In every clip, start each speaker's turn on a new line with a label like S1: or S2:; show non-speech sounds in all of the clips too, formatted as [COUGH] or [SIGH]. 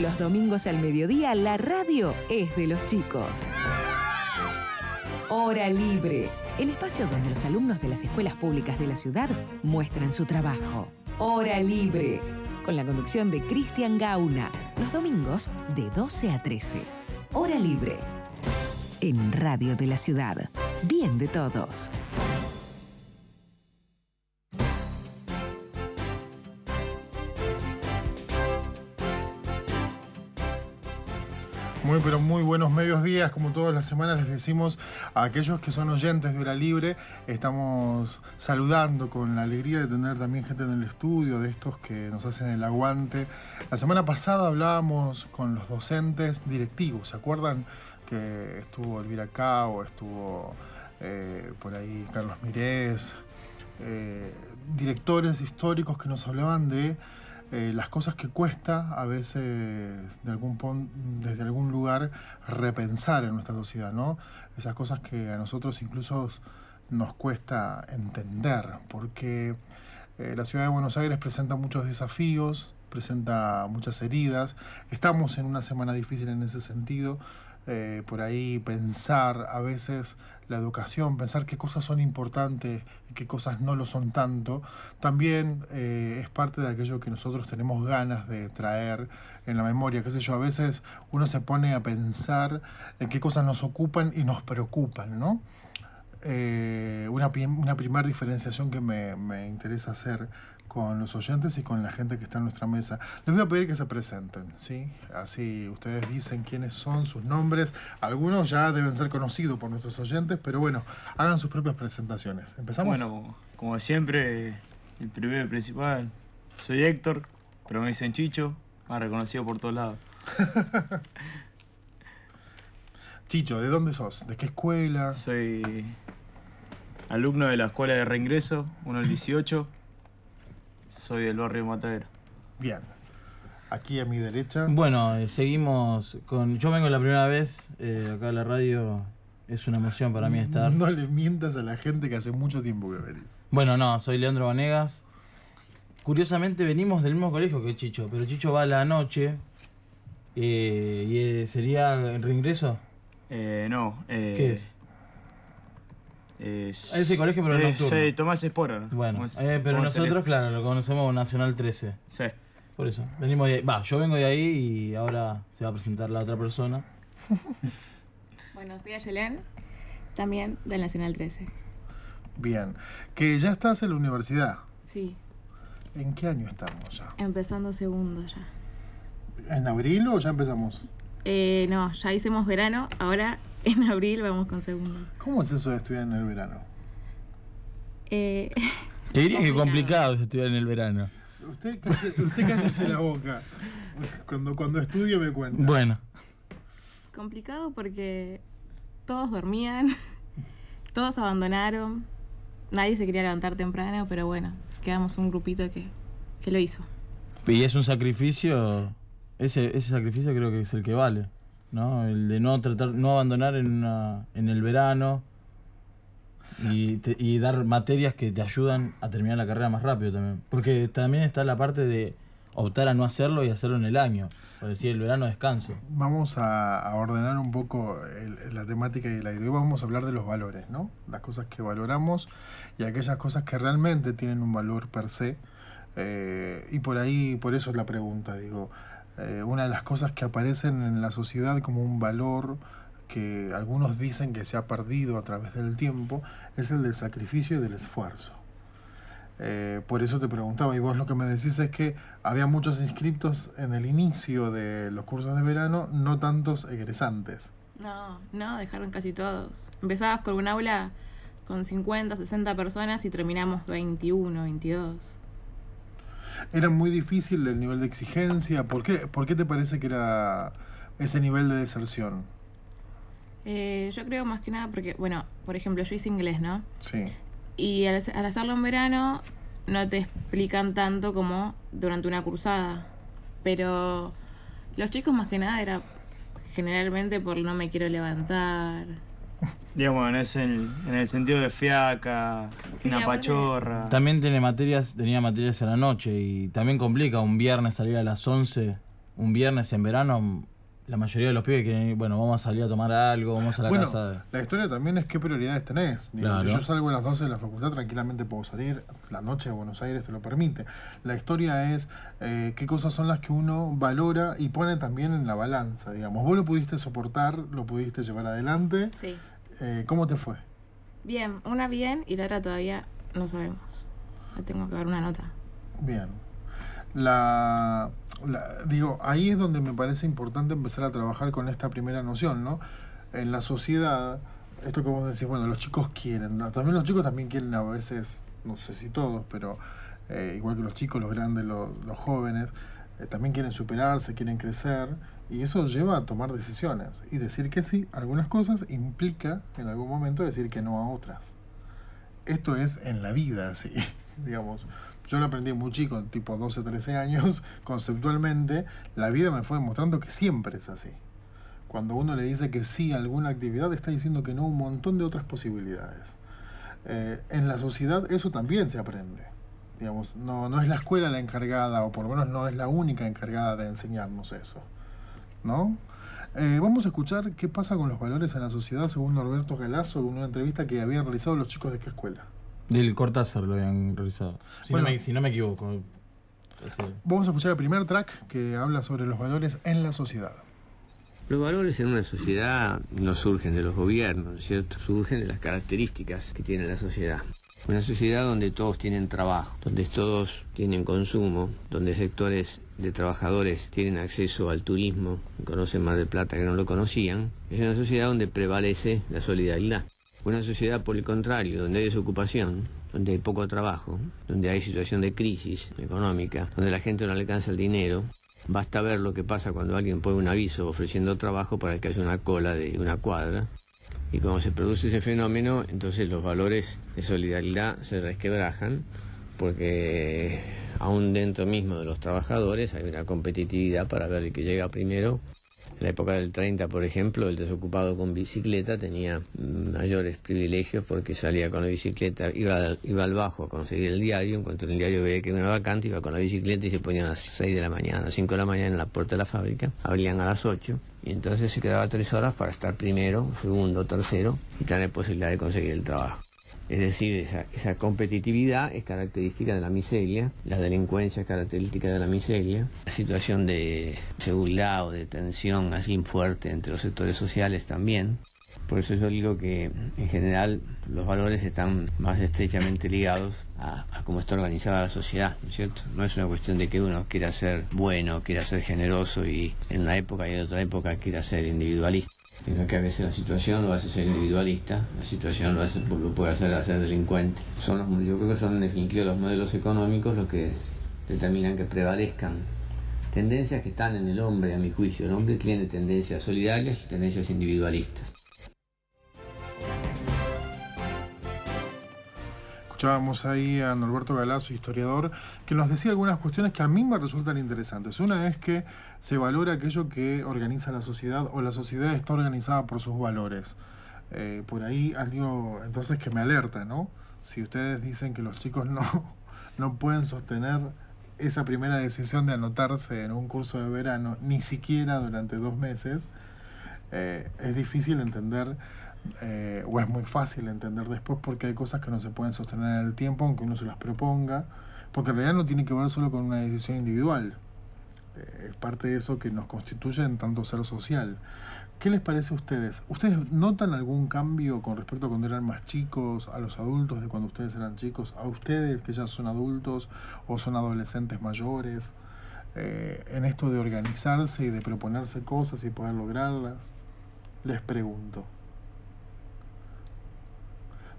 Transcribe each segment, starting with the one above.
S1: Los domingos al mediodía la radio es de los chicos. Hora Libre, el espacio donde los alumnos de las escuelas públicas de la ciudad muestran su trabajo. Hora Libre, con la conducción de Cristian Gauna, los domingos de 12 a 13. Hora Libre, en Radio de la Ciudad. Bien de todos.
S2: Muy, pero muy buenos medios días, como todas las semanas les decimos a aquellos que son oyentes de Hora Libre, estamos saludando con la alegría de tener también gente en el estudio, de estos que nos hacen el aguante. La semana pasada hablábamos con los docentes directivos, ¿se acuerdan? Que estuvo Elvira Cao, estuvo eh, por ahí Carlos Mirés, eh, directores históricos que nos hablaban de eh, las cosas que cuesta a veces desde algún lugar repensar en nuestra sociedad, ¿no? Esas cosas que a nosotros incluso nos cuesta entender, porque eh, la ciudad de Buenos Aires presenta muchos desafíos, presenta muchas heridas, estamos en una semana difícil en ese sentido, eh, por ahí pensar a veces la educación, pensar qué cosas son importantes y qué cosas no lo son tanto, también eh, es parte de aquello que nosotros tenemos ganas de traer en la memoria. Qué sé yo, a veces uno se pone a pensar en qué cosas nos ocupan y nos preocupan, ¿no? Eh, una, una primera diferenciación que me, me interesa hacer con los oyentes y con la gente que está en nuestra mesa. Les voy a pedir que se presenten, ¿sí? Así ustedes dicen quiénes son, sus nombres. Algunos ya deben ser conocidos por nuestros oyentes, pero bueno, hagan sus propias presentaciones. ¿Empezamos?
S3: Bueno, como siempre, el primero y principal, soy Héctor, pero me dicen Chicho, más reconocido por todos lados. [LAUGHS]
S2: Chicho, ¿de dónde sos? ¿De qué escuela?
S3: Soy alumno de la escuela de reingreso, uno del 18. Soy del barrio Matadero.
S2: Bien. Aquí a mi derecha.
S4: Bueno, eh, seguimos con. Yo vengo la primera vez eh, acá a la radio. Es una emoción para mí estar.
S2: No le mientas a la gente que hace mucho tiempo que venís.
S4: Bueno, no, soy Leandro Vanegas. Curiosamente venimos del mismo colegio que Chicho, pero Chicho va a la noche. Eh, ¿Y sería el reingreso?
S3: Eh, no.
S4: ¿Qué es? Ese colegio, pero
S3: eh,
S4: nocturno.
S3: Sí, Tomás Espora.
S4: Bueno, eh, pero nosotros, claro, lo conocemos como Nacional 13.
S3: Sí.
S4: Por eso. Venimos de ahí. Va, yo vengo de ahí y ahora se va a presentar la otra persona. [LAUGHS]
S5: bueno, soy Ayelén, también del Nacional 13.
S2: Bien. Que ya estás en la universidad.
S5: Sí.
S2: ¿En qué año estamos ya?
S5: Empezando segundo ya.
S2: ¿En abril o ya empezamos?
S5: Eh, no, ya hicimos verano, ahora [LAUGHS] en abril vamos con segundo.
S2: ¿Cómo es eso de estudiar en el verano?
S5: Eh, [LAUGHS]
S4: Te diría que complicado es estudiar en el verano.
S2: Usted, usted cállese la boca. Cuando, cuando estudio me cuenta.
S4: Bueno.
S5: Complicado porque todos dormían, [LAUGHS] todos abandonaron, nadie se quería levantar temprano, pero bueno, quedamos un grupito que, que lo hizo.
S4: Y es un sacrificio, ese, ese sacrificio creo que es el que vale. ¿No? El de no tratar, no abandonar en, una, en el verano y, y, dar materias que te ayudan a terminar la carrera más rápido también. Porque también está la parte de optar a no hacerlo y hacerlo en el año. Por decir, el verano descanso.
S2: Vamos a, ordenar un poco la temática y la idea. Vamos a hablar de los valores, ¿no? Las cosas que valoramos y aquellas cosas que realmente tienen un valor per se. Eh, y por ahí, por eso es la pregunta, digo, eh, una de las cosas que aparecen en la sociedad como un valor que algunos dicen que se ha perdido a través del tiempo es el del sacrificio y del esfuerzo. Eh, por eso te preguntaba, y vos lo que me decís es que había muchos inscriptos en el inicio de los cursos de verano, no tantos egresantes.
S5: No, no, dejaron casi todos. Empezabas con un aula con 50, 60 personas y terminamos 21, 22.
S2: ¿Era muy difícil el nivel de exigencia? ¿Por qué, ¿Por qué te parece que era ese nivel de deserción?
S5: Eh, yo creo más que nada porque, bueno, por ejemplo, yo hice inglés, ¿no?
S2: Sí.
S5: Y al, hacerlo en verano no te explican tanto como durante una cursada. Pero los chicos más que nada era generalmente por no me quiero levantar.
S3: Digamos, en, ese, en el sentido de fiaca, una pachorra.
S4: También tiene materias, tenía materias a la noche y también complica un viernes salir a las 11 un viernes en verano, la mayoría de los pibes quieren ir, bueno, vamos a salir a tomar algo, vamos a la
S2: bueno,
S4: casa. de-
S2: la historia también es qué prioridades tenés. Digo,
S4: Claro.
S2: Si yo salgo a las 12 de la facultad, tranquilamente puedo salir. La noche de Buenos Aires te lo permite. La historia es eh, qué cosas son las que uno valora y pone también en la balanza, digamos. Vos lo pudiste soportar, lo pudiste llevar adelante.
S5: Sí.
S2: Eh, ¿Cómo te fue?
S5: Bien, una bien y la otra todavía no sabemos. La tengo que dar una nota.
S2: Bien. La, digo, ahí es donde me parece importante empezar a trabajar con esta primera noción, ¿no? En la sociedad, esto que vos decís, bueno, los chicos quieren, también los chicos también quieren a veces, no sé si todos, pero eh, igual que los chicos, los grandes, los, los jóvenes, eh, también quieren superarse, quieren crecer, y eso lleva a tomar decisiones. Y decir que sí algunas cosas implica en algún momento decir que no a otras esto es en la vida, así, [LAUGHS] digamos. Yo lo aprendí muy chico, tipo 12, 13 años, [LAUGHS] conceptualmente, la vida me fue demostrando que siempre es así. Cuando uno le dice que sí a alguna actividad, está diciendo que no a un montón de otras posibilidades. Eh, en la sociedad eso también se aprende. Digamos, no, no es la escuela la encargada, o por lo menos no es la única encargada de enseñarnos eso. ¿No? Eh, vamos a escuchar qué pasa con los valores en la sociedad según Norberto Galazo en una entrevista que habían realizado los chicos de qué escuela.
S4: Del Cortázar lo habían realizado. Si,
S2: Bueno.
S4: no, me, si no me equivoco. Ese-
S2: Vamos a escuchar el primer track que habla sobre los valores en la sociedad.
S6: Los valores en una sociedad no surgen de los gobiernos, ¿no es ¿cierto? Surgen de las características que tiene la sociedad. Una sociedad donde todos tienen trabajo, donde todos tienen consumo, donde sectores de trabajadores tienen acceso al turismo, conocen más de plata que no lo conocían, es una sociedad donde prevalece la solidaridad. Una sociedad, por el contrario, donde hay desocupación, donde hay poco trabajo, donde hay situación de crisis económica, donde la gente no alcanza el dinero, basta ver lo que pasa cuando alguien pone un aviso ofreciendo trabajo para que haya una cola de una cuadra. Y cuando se produce ese fenómeno, entonces los valores de solidaridad se resquebrajan, porque aún dentro mismo de los trabajadores hay una competitividad para ver el que llega primero en la época del 30, por ejemplo, el desocupado con bicicleta tenía mayores privilegios porque salía con la bicicleta, iba, iba al bajo a conseguir el diario, en cuanto el diario veía que había una vacante, iba con la bicicleta y se ponía a las 6 de la mañana, a las 5 de la mañana en la puerta de la fábrica, abrían a las 8 y entonces se quedaba tres horas para estar primero, segundo, tercero y tener posibilidad de conseguir el trabajo. Es decir, esa, competitividad es característica de la miseria, la delincuencia es característica de la miseria, la situación de seguridad o de tensión así fuerte entre los sectores sociales también. Por eso yo digo que en general los valores están más estrechamente ligados a, a cómo está organizada la sociedad, ¿no es cierto? No es una cuestión de que uno quiera ser bueno, quiera ser generoso y en una época y en otra época quiera ser individualista sino que a veces la situación lo hace ser individualista, la situación lo, hace, lo puede hacer hacer delincuente. Son los, yo creo que son en definitiva los modelos económicos los que determinan que prevalezcan tendencias que están en el hombre, a mi juicio. El hombre tiene tendencias solidarias y tendencias individualistas.
S2: Escuchábamos ahí a Norberto Galazo, historiador, que nos decía algunas cuestiones que a mí me resultan interesantes. Una es que se valora aquello que organiza la sociedad o la sociedad está organizada por sus valores. Eh, por ahí algo entonces que me alerta, ¿no? Si ustedes dicen que los chicos no, [LAUGHS] no pueden sostener esa primera decisión de anotarse en un curso de verano, ni siquiera durante dos meses, eh, es difícil entender eh, o es muy fácil entender después porque hay cosas que no se pueden sostener en el tiempo aunque uno se las proponga, porque en realidad no tiene que ver solo con una decisión individual, eh, es parte de eso que nos constituye en tanto ser social. ¿Qué les parece a ustedes? ¿Ustedes notan algún cambio con respecto a cuando eran más chicos, a los adultos de cuando ustedes eran chicos, a ustedes que ya son adultos o son adolescentes mayores, eh, en esto de organizarse y de proponerse cosas y poder lograrlas? Les pregunto.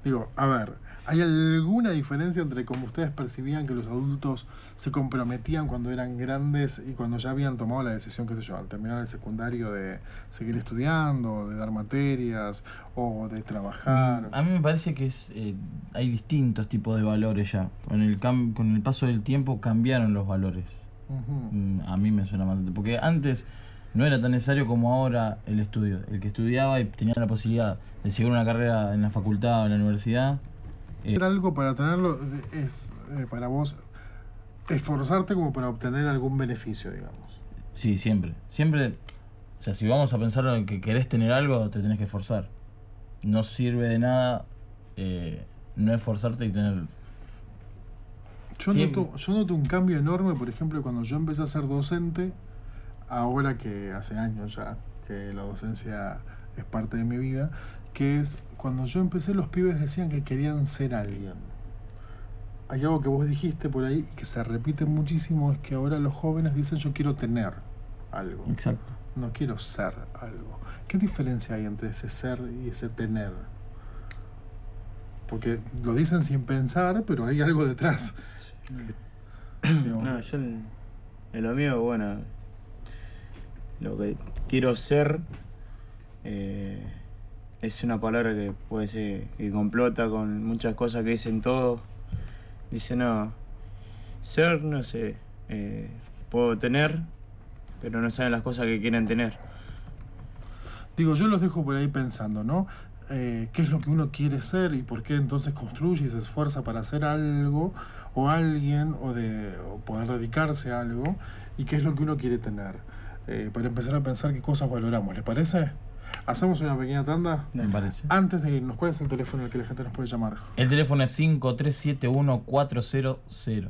S2: Digo, a ver, ¿hay alguna diferencia entre cómo ustedes percibían que los adultos se comprometían cuando eran grandes y cuando ya habían tomado la decisión, qué sé yo, al terminar el secundario de seguir estudiando, de dar materias o de trabajar?
S4: A mí me parece que es, eh, hay distintos tipos de valores ya. Con el, cam- con el paso del tiempo cambiaron los valores. Mm, A mí me suena más. Porque antes no era tan necesario como ahora el estudio. El que estudiaba y tenía la posibilidad de seguir una carrera en la facultad o en la universidad. eh,
S2: algo para tenerlo es eh, para vos esforzarte como para obtener algún beneficio, digamos.
S4: Sí, siempre. Siempre. O sea, si vamos a pensar en que querés tener algo, te tenés que esforzar. No sirve de nada eh, no esforzarte y tener.
S2: Yo noto, yo noto un cambio enorme, por ejemplo, cuando yo empecé a ser docente, ahora que hace años ya que la docencia es parte de mi vida, que es cuando yo empecé los pibes decían que querían ser alguien. Hay algo que vos dijiste por ahí y que se repite muchísimo, es que ahora los jóvenes dicen yo quiero tener algo,
S4: Exacto.
S2: no quiero ser algo. ¿Qué diferencia hay entre ese ser y ese tener? Porque lo dicen sin pensar, pero hay algo detrás. Digamos,
S3: No, yo en, en lo mío, bueno, lo que quiero ser eh, es una palabra que puede ser que complota con muchas cosas que dicen todos. Dice, no, ser, no sé, eh, puedo tener, pero no saben las cosas que quieren tener.
S2: Digo, yo los dejo por ahí pensando, ¿no? Eh, ¿Qué es lo que uno quiere ser y por qué entonces construye y se esfuerza para hacer algo o alguien o, de, o poder dedicarse a algo? ¿Y qué es lo que uno quiere tener? Eh, para empezar a pensar qué cosas valoramos, ¿les parece? Hacemos una pequeña tanda.
S4: Me parece.
S2: Antes de irnos, ¿cuál es el teléfono al que la gente nos puede llamar?
S4: El teléfono es 5371-400.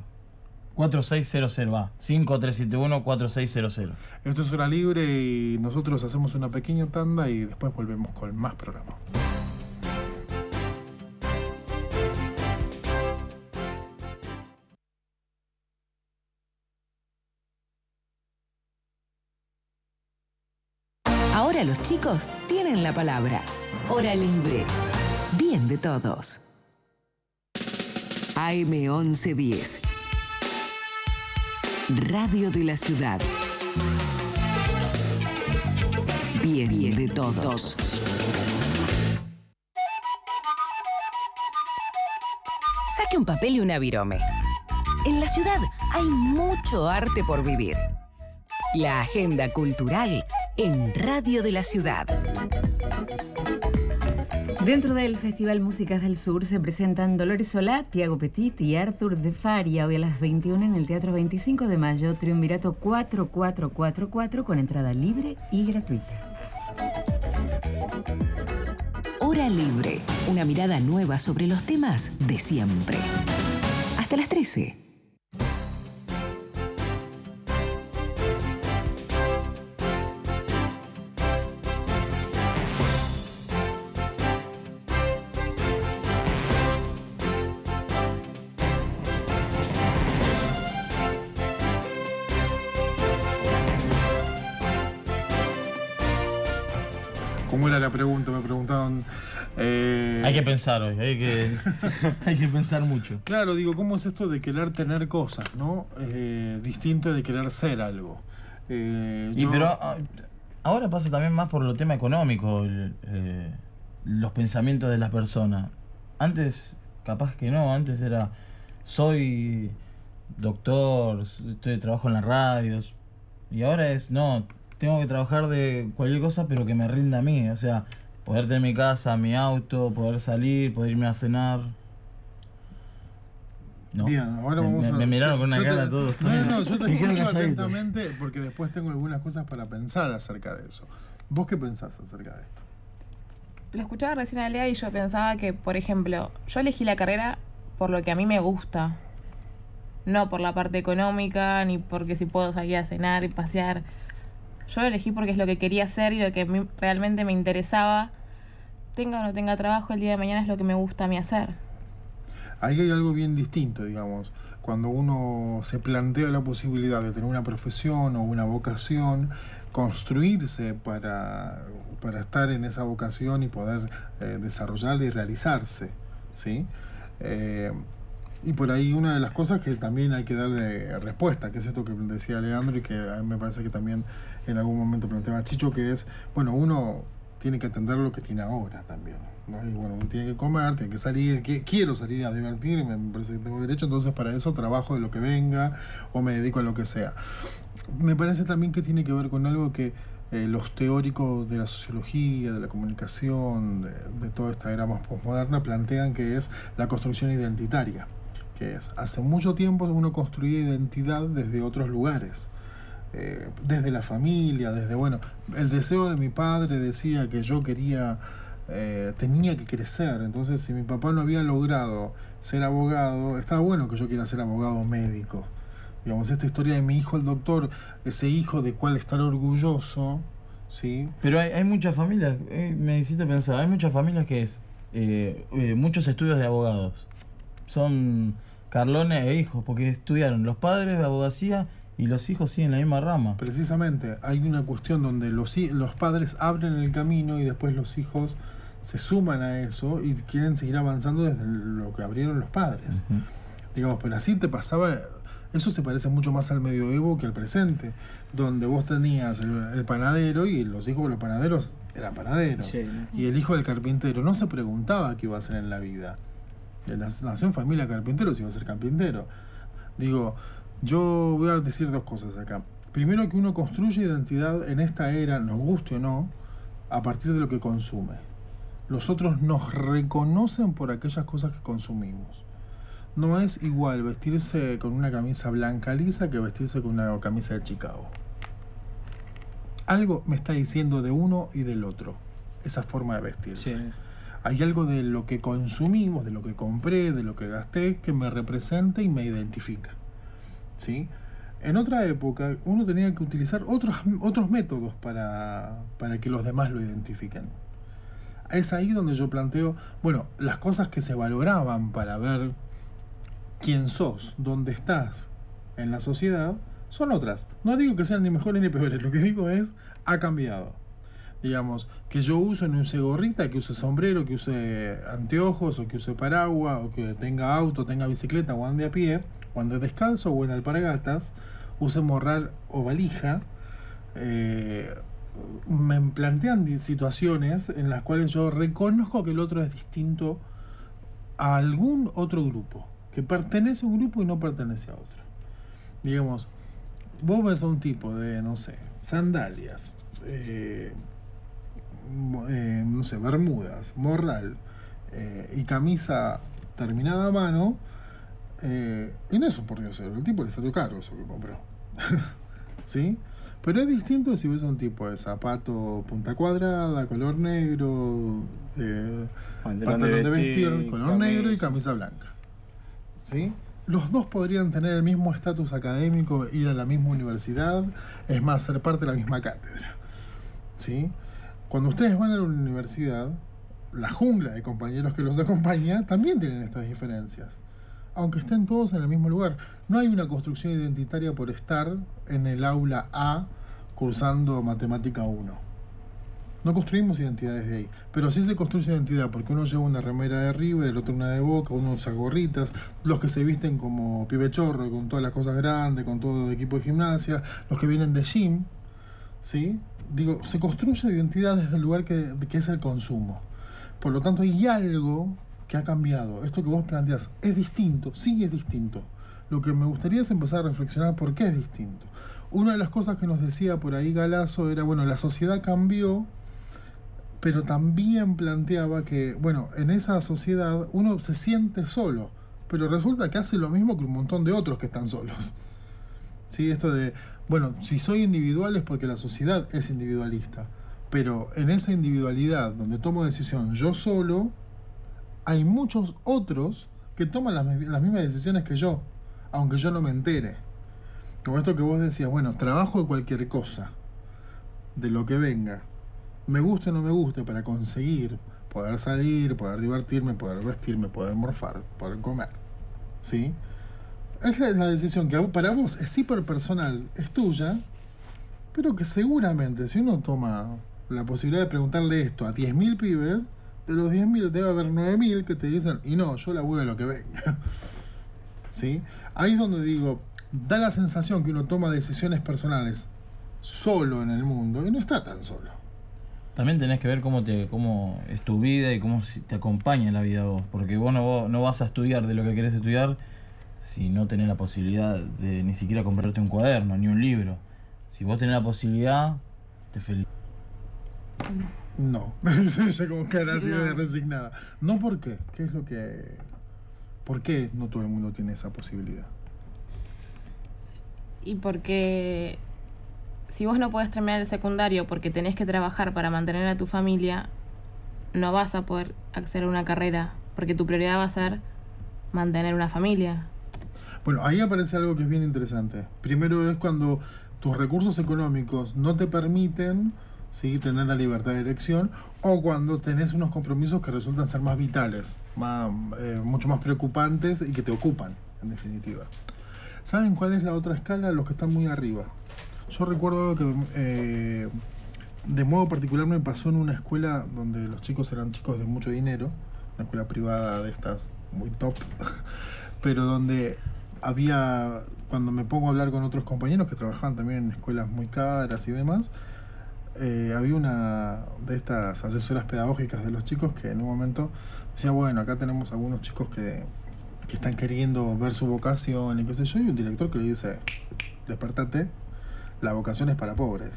S4: 4600 va. 5371-4600.
S2: Esto es hora libre y nosotros hacemos una pequeña tanda y después volvemos con más programa.
S1: Los chicos tienen la palabra. Hora libre. Bien de todos. AM1110. Radio de la ciudad. Bien, de todos. Saque un papel y una virome. En la ciudad hay mucho arte por vivir. La agenda cultural en Radio de la Ciudad.
S7: Dentro del Festival Músicas del Sur se presentan Dolores Solá, Tiago Petit y Arthur de Faria hoy a las 21 en el Teatro 25 de Mayo, Triunvirato 4444 con entrada libre y gratuita.
S1: Hora libre. Una mirada nueva sobre los temas de siempre. Hasta las 13.
S4: Hay que pensar hoy, hay que, [LAUGHS] hay que pensar mucho.
S2: Claro, digo, ¿cómo es esto de querer tener cosas, no? Eh, distinto de querer ser algo. Eh,
S4: Y
S2: yo-
S4: pero ah, ahora pasa también más por lo tema económico, el, eh, los pensamientos de las personas. Antes, capaz que no, antes era, soy doctor, estoy, trabajo en las radios. Y ahora es, no, tengo que trabajar de cualquier cosa, pero que me rinda a mí. O sea, poder tener mi casa, mi auto, poder salir, poder irme a cenar. ¿No?
S2: Bien, ahora
S4: Me-
S2: vamos
S4: me,
S2: a.
S4: me miraron con una
S2: yo te-
S4: cara todos.
S2: No, no, no, yo te [LAUGHS] escucho atentamente porque después tengo algunas cosas para pensar acerca de eso. ¿Vos qué pensás acerca de esto?
S5: Lo escuchaba recién a Lea y yo pensaba que, por ejemplo, yo elegí la carrera por lo que a mí me gusta. No por la parte económica, ni porque si puedo salir a cenar y pasear. Yo elegí porque es lo que quería hacer y lo que realmente me interesaba. Tenga o no tenga trabajo, el día de mañana es lo que me gusta a mí hacer.
S2: Ahí hay algo bien distinto, digamos. Cuando uno se plantea la posibilidad de tener una profesión o una vocación, construirse para, para estar en esa vocación y poder eh, desarrollarla y realizarse, ¿sí? Eh, y por ahí una de las cosas que también hay que darle respuesta, que es esto que decía Leandro y que a mí me parece que también en algún momento planteaba Chicho, que es, bueno, uno tiene que atender lo que tiene ahora también. ¿no? Y bueno, uno tiene que comer, tiene que salir, que, quiero salir a divertirme, me parece que tengo derecho, entonces para eso trabajo de lo que venga o me dedico a lo que sea. Me parece también que tiene que ver con algo que eh, los teóricos de la sociología, de la comunicación, de, de toda esta era más postmoderna, plantean que es la construcción identitaria, que es, hace mucho tiempo uno construía identidad desde otros lugares, eh, desde la familia, desde, bueno, el deseo de mi padre decía que yo quería, eh, tenía que crecer, entonces si mi papá no había logrado ser abogado, estaba bueno que yo quiera ser abogado médico. Digamos, esta historia de mi hijo el doctor, ese hijo de cual estar orgulloso, ¿sí?
S4: Pero hay, hay muchas familias, eh, me hiciste pensar, hay muchas familias que es eh, muchos estudios de abogados. Son Carlones e hijos, porque estudiaron los padres de abogacía y los hijos siguen la misma rama.
S2: Precisamente, hay una cuestión donde los, los padres abren el camino y después los hijos se suman a eso y quieren seguir avanzando desde lo que abrieron los padres. Digamos, pero así te pasaba, eso se parece mucho más al medioevo que al presente, donde vos tenías el, el panadero y los hijos de los panaderos eran panaderos.
S3: Sí.
S2: Y el hijo del carpintero no se preguntaba qué iba a hacer en la vida. De la- Nació en familia de carpinteros y iba a ser carpintero. Digo, yo voy a decir dos cosas acá. Primero que uno construye identidad en esta era, nos guste o no, a partir de lo que consume. Los otros nos reconocen por aquellas cosas que consumimos. No es igual vestirse con una camisa blanca lisa que vestirse con una camisa de Chicago. Algo me está diciendo de uno y del otro, esa forma de vestirse.
S3: Sí.
S2: Hay algo de lo que consumimos, de lo que compré, de lo que gasté, que me representa y me identifica. ¿Sí? En otra época uno tenía que utilizar otros, otros métodos para, para que los demás lo identifiquen. Es ahí donde yo planteo, bueno, las cosas que se valoraban para ver quién sos, dónde estás en la sociedad, son otras. No digo que sean ni mejores ni peores, lo que digo es, ha cambiado. Digamos, que yo uso, no use gorrita, que use sombrero, que use anteojos, o que use paraguas, o que tenga auto, tenga bicicleta, o ande a pie, o ande descalzo, o en alpargatas, use morral o valija, eh, me plantean situaciones en las cuales yo reconozco que el otro es distinto a algún otro grupo, que pertenece a un grupo y no pertenece a otro. Digamos, vos ves a un tipo de, no sé, sandalias, eh, eh, no sé, bermudas, morral eh, y camisa terminada a mano, eh, y no es un por Dios, el tipo le salió caro eso que compró. [LAUGHS] ¿Sí? Pero es distinto si ves un tipo de zapato punta cuadrada, color negro, eh,
S3: Pantalón
S2: de vestir,
S3: vestir,
S2: color negro y
S3: camisa
S2: blanca. ¿Sí? Los dos podrían tener el mismo estatus académico, ir a la misma universidad, es más, ser parte de la misma cátedra. ¿Sí? Cuando ustedes van a la universidad, la jungla de compañeros que los acompaña también tienen estas diferencias. Aunque estén todos en el mismo lugar. No hay una construcción identitaria por estar en el aula A cursando matemática 1. No construimos identidades de ahí, pero sí se construye identidad porque uno lleva una remera de River, el otro una de Boca, uno usa gorritas, los que se visten como pibe chorro, con todas las cosas grandes, con todo el equipo de gimnasia, los que vienen de gym, ¿sí? Digo, se construye identidad desde el lugar que, que es el consumo. Por lo tanto, hay algo que ha cambiado. Esto que vos planteás es distinto, sí es distinto. Lo que me gustaría es empezar a reflexionar por qué es distinto. Una de las cosas que nos decía por ahí Galazo era, bueno, la sociedad cambió, pero también planteaba que, bueno, en esa sociedad uno se siente solo, pero resulta que hace lo mismo que un montón de otros que están solos. ¿Sí? Esto de, bueno, si soy individual es porque la sociedad es individualista, pero en esa individualidad donde tomo decisión yo solo, hay muchos otros que toman las, mi- las mismas decisiones que yo, aunque yo no me entere. Como esto que vos decías, bueno, trabajo de cualquier cosa, de lo que venga, me guste o no me guste, para conseguir poder salir, poder divertirme, poder vestirme, poder morfar, poder comer. ¿Sí? Es la, decisión que para vos es hiper personal, es tuya, pero que seguramente si uno toma la posibilidad de preguntarle esto a 10.000 pibes, de los 10.000 debe haber 9.000 que te dicen, y no, yo laburo de lo que venga. [LAUGHS] ¿Sí? Ahí es donde digo, da la sensación que uno toma decisiones personales solo en el mundo y no está tan solo.
S4: También tenés que ver cómo te cómo es tu vida y cómo te acompaña en la vida vos. Porque vos no, vos no vas a estudiar de lo que querés estudiar si no tenés la posibilidad de ni siquiera comprarte un cuaderno ni un libro. Si vos tenés la posibilidad, te felicito.
S2: No, [LAUGHS] ella como cara así de
S5: No.
S2: resignada. No, ¿por qué? ¿Qué es lo que... ¿Por qué no todo el mundo tiene esa posibilidad?
S5: Y porque si vos no podés terminar el secundario porque tenés que trabajar para mantener a tu familia, no vas a poder acceder a una carrera, porque tu prioridad va a ser mantener una familia.
S2: Bueno, ahí aparece algo que es bien interesante. Primero es cuando tus recursos económicos no te permiten ¿sí? tener la libertad de elección o cuando tenés unos compromisos que resultan ser más vitales, más, eh, mucho más preocupantes y que te ocupan, en definitiva. ¿Saben cuál es la otra escala? Los que están muy arriba. Yo recuerdo que eh, de modo particular me pasó en una escuela donde los chicos eran chicos de mucho dinero, una escuela privada de estas muy top, [LAUGHS] pero donde había, cuando me pongo a hablar con otros compañeros que trabajaban también en escuelas muy caras y demás, eh, había una de estas asesoras pedagógicas de los chicos que en un momento decía, bueno, acá tenemos algunos chicos que, que están queriendo ver su vocación y qué sé yo, y un director que le dice, despertate, la vocación es para pobres.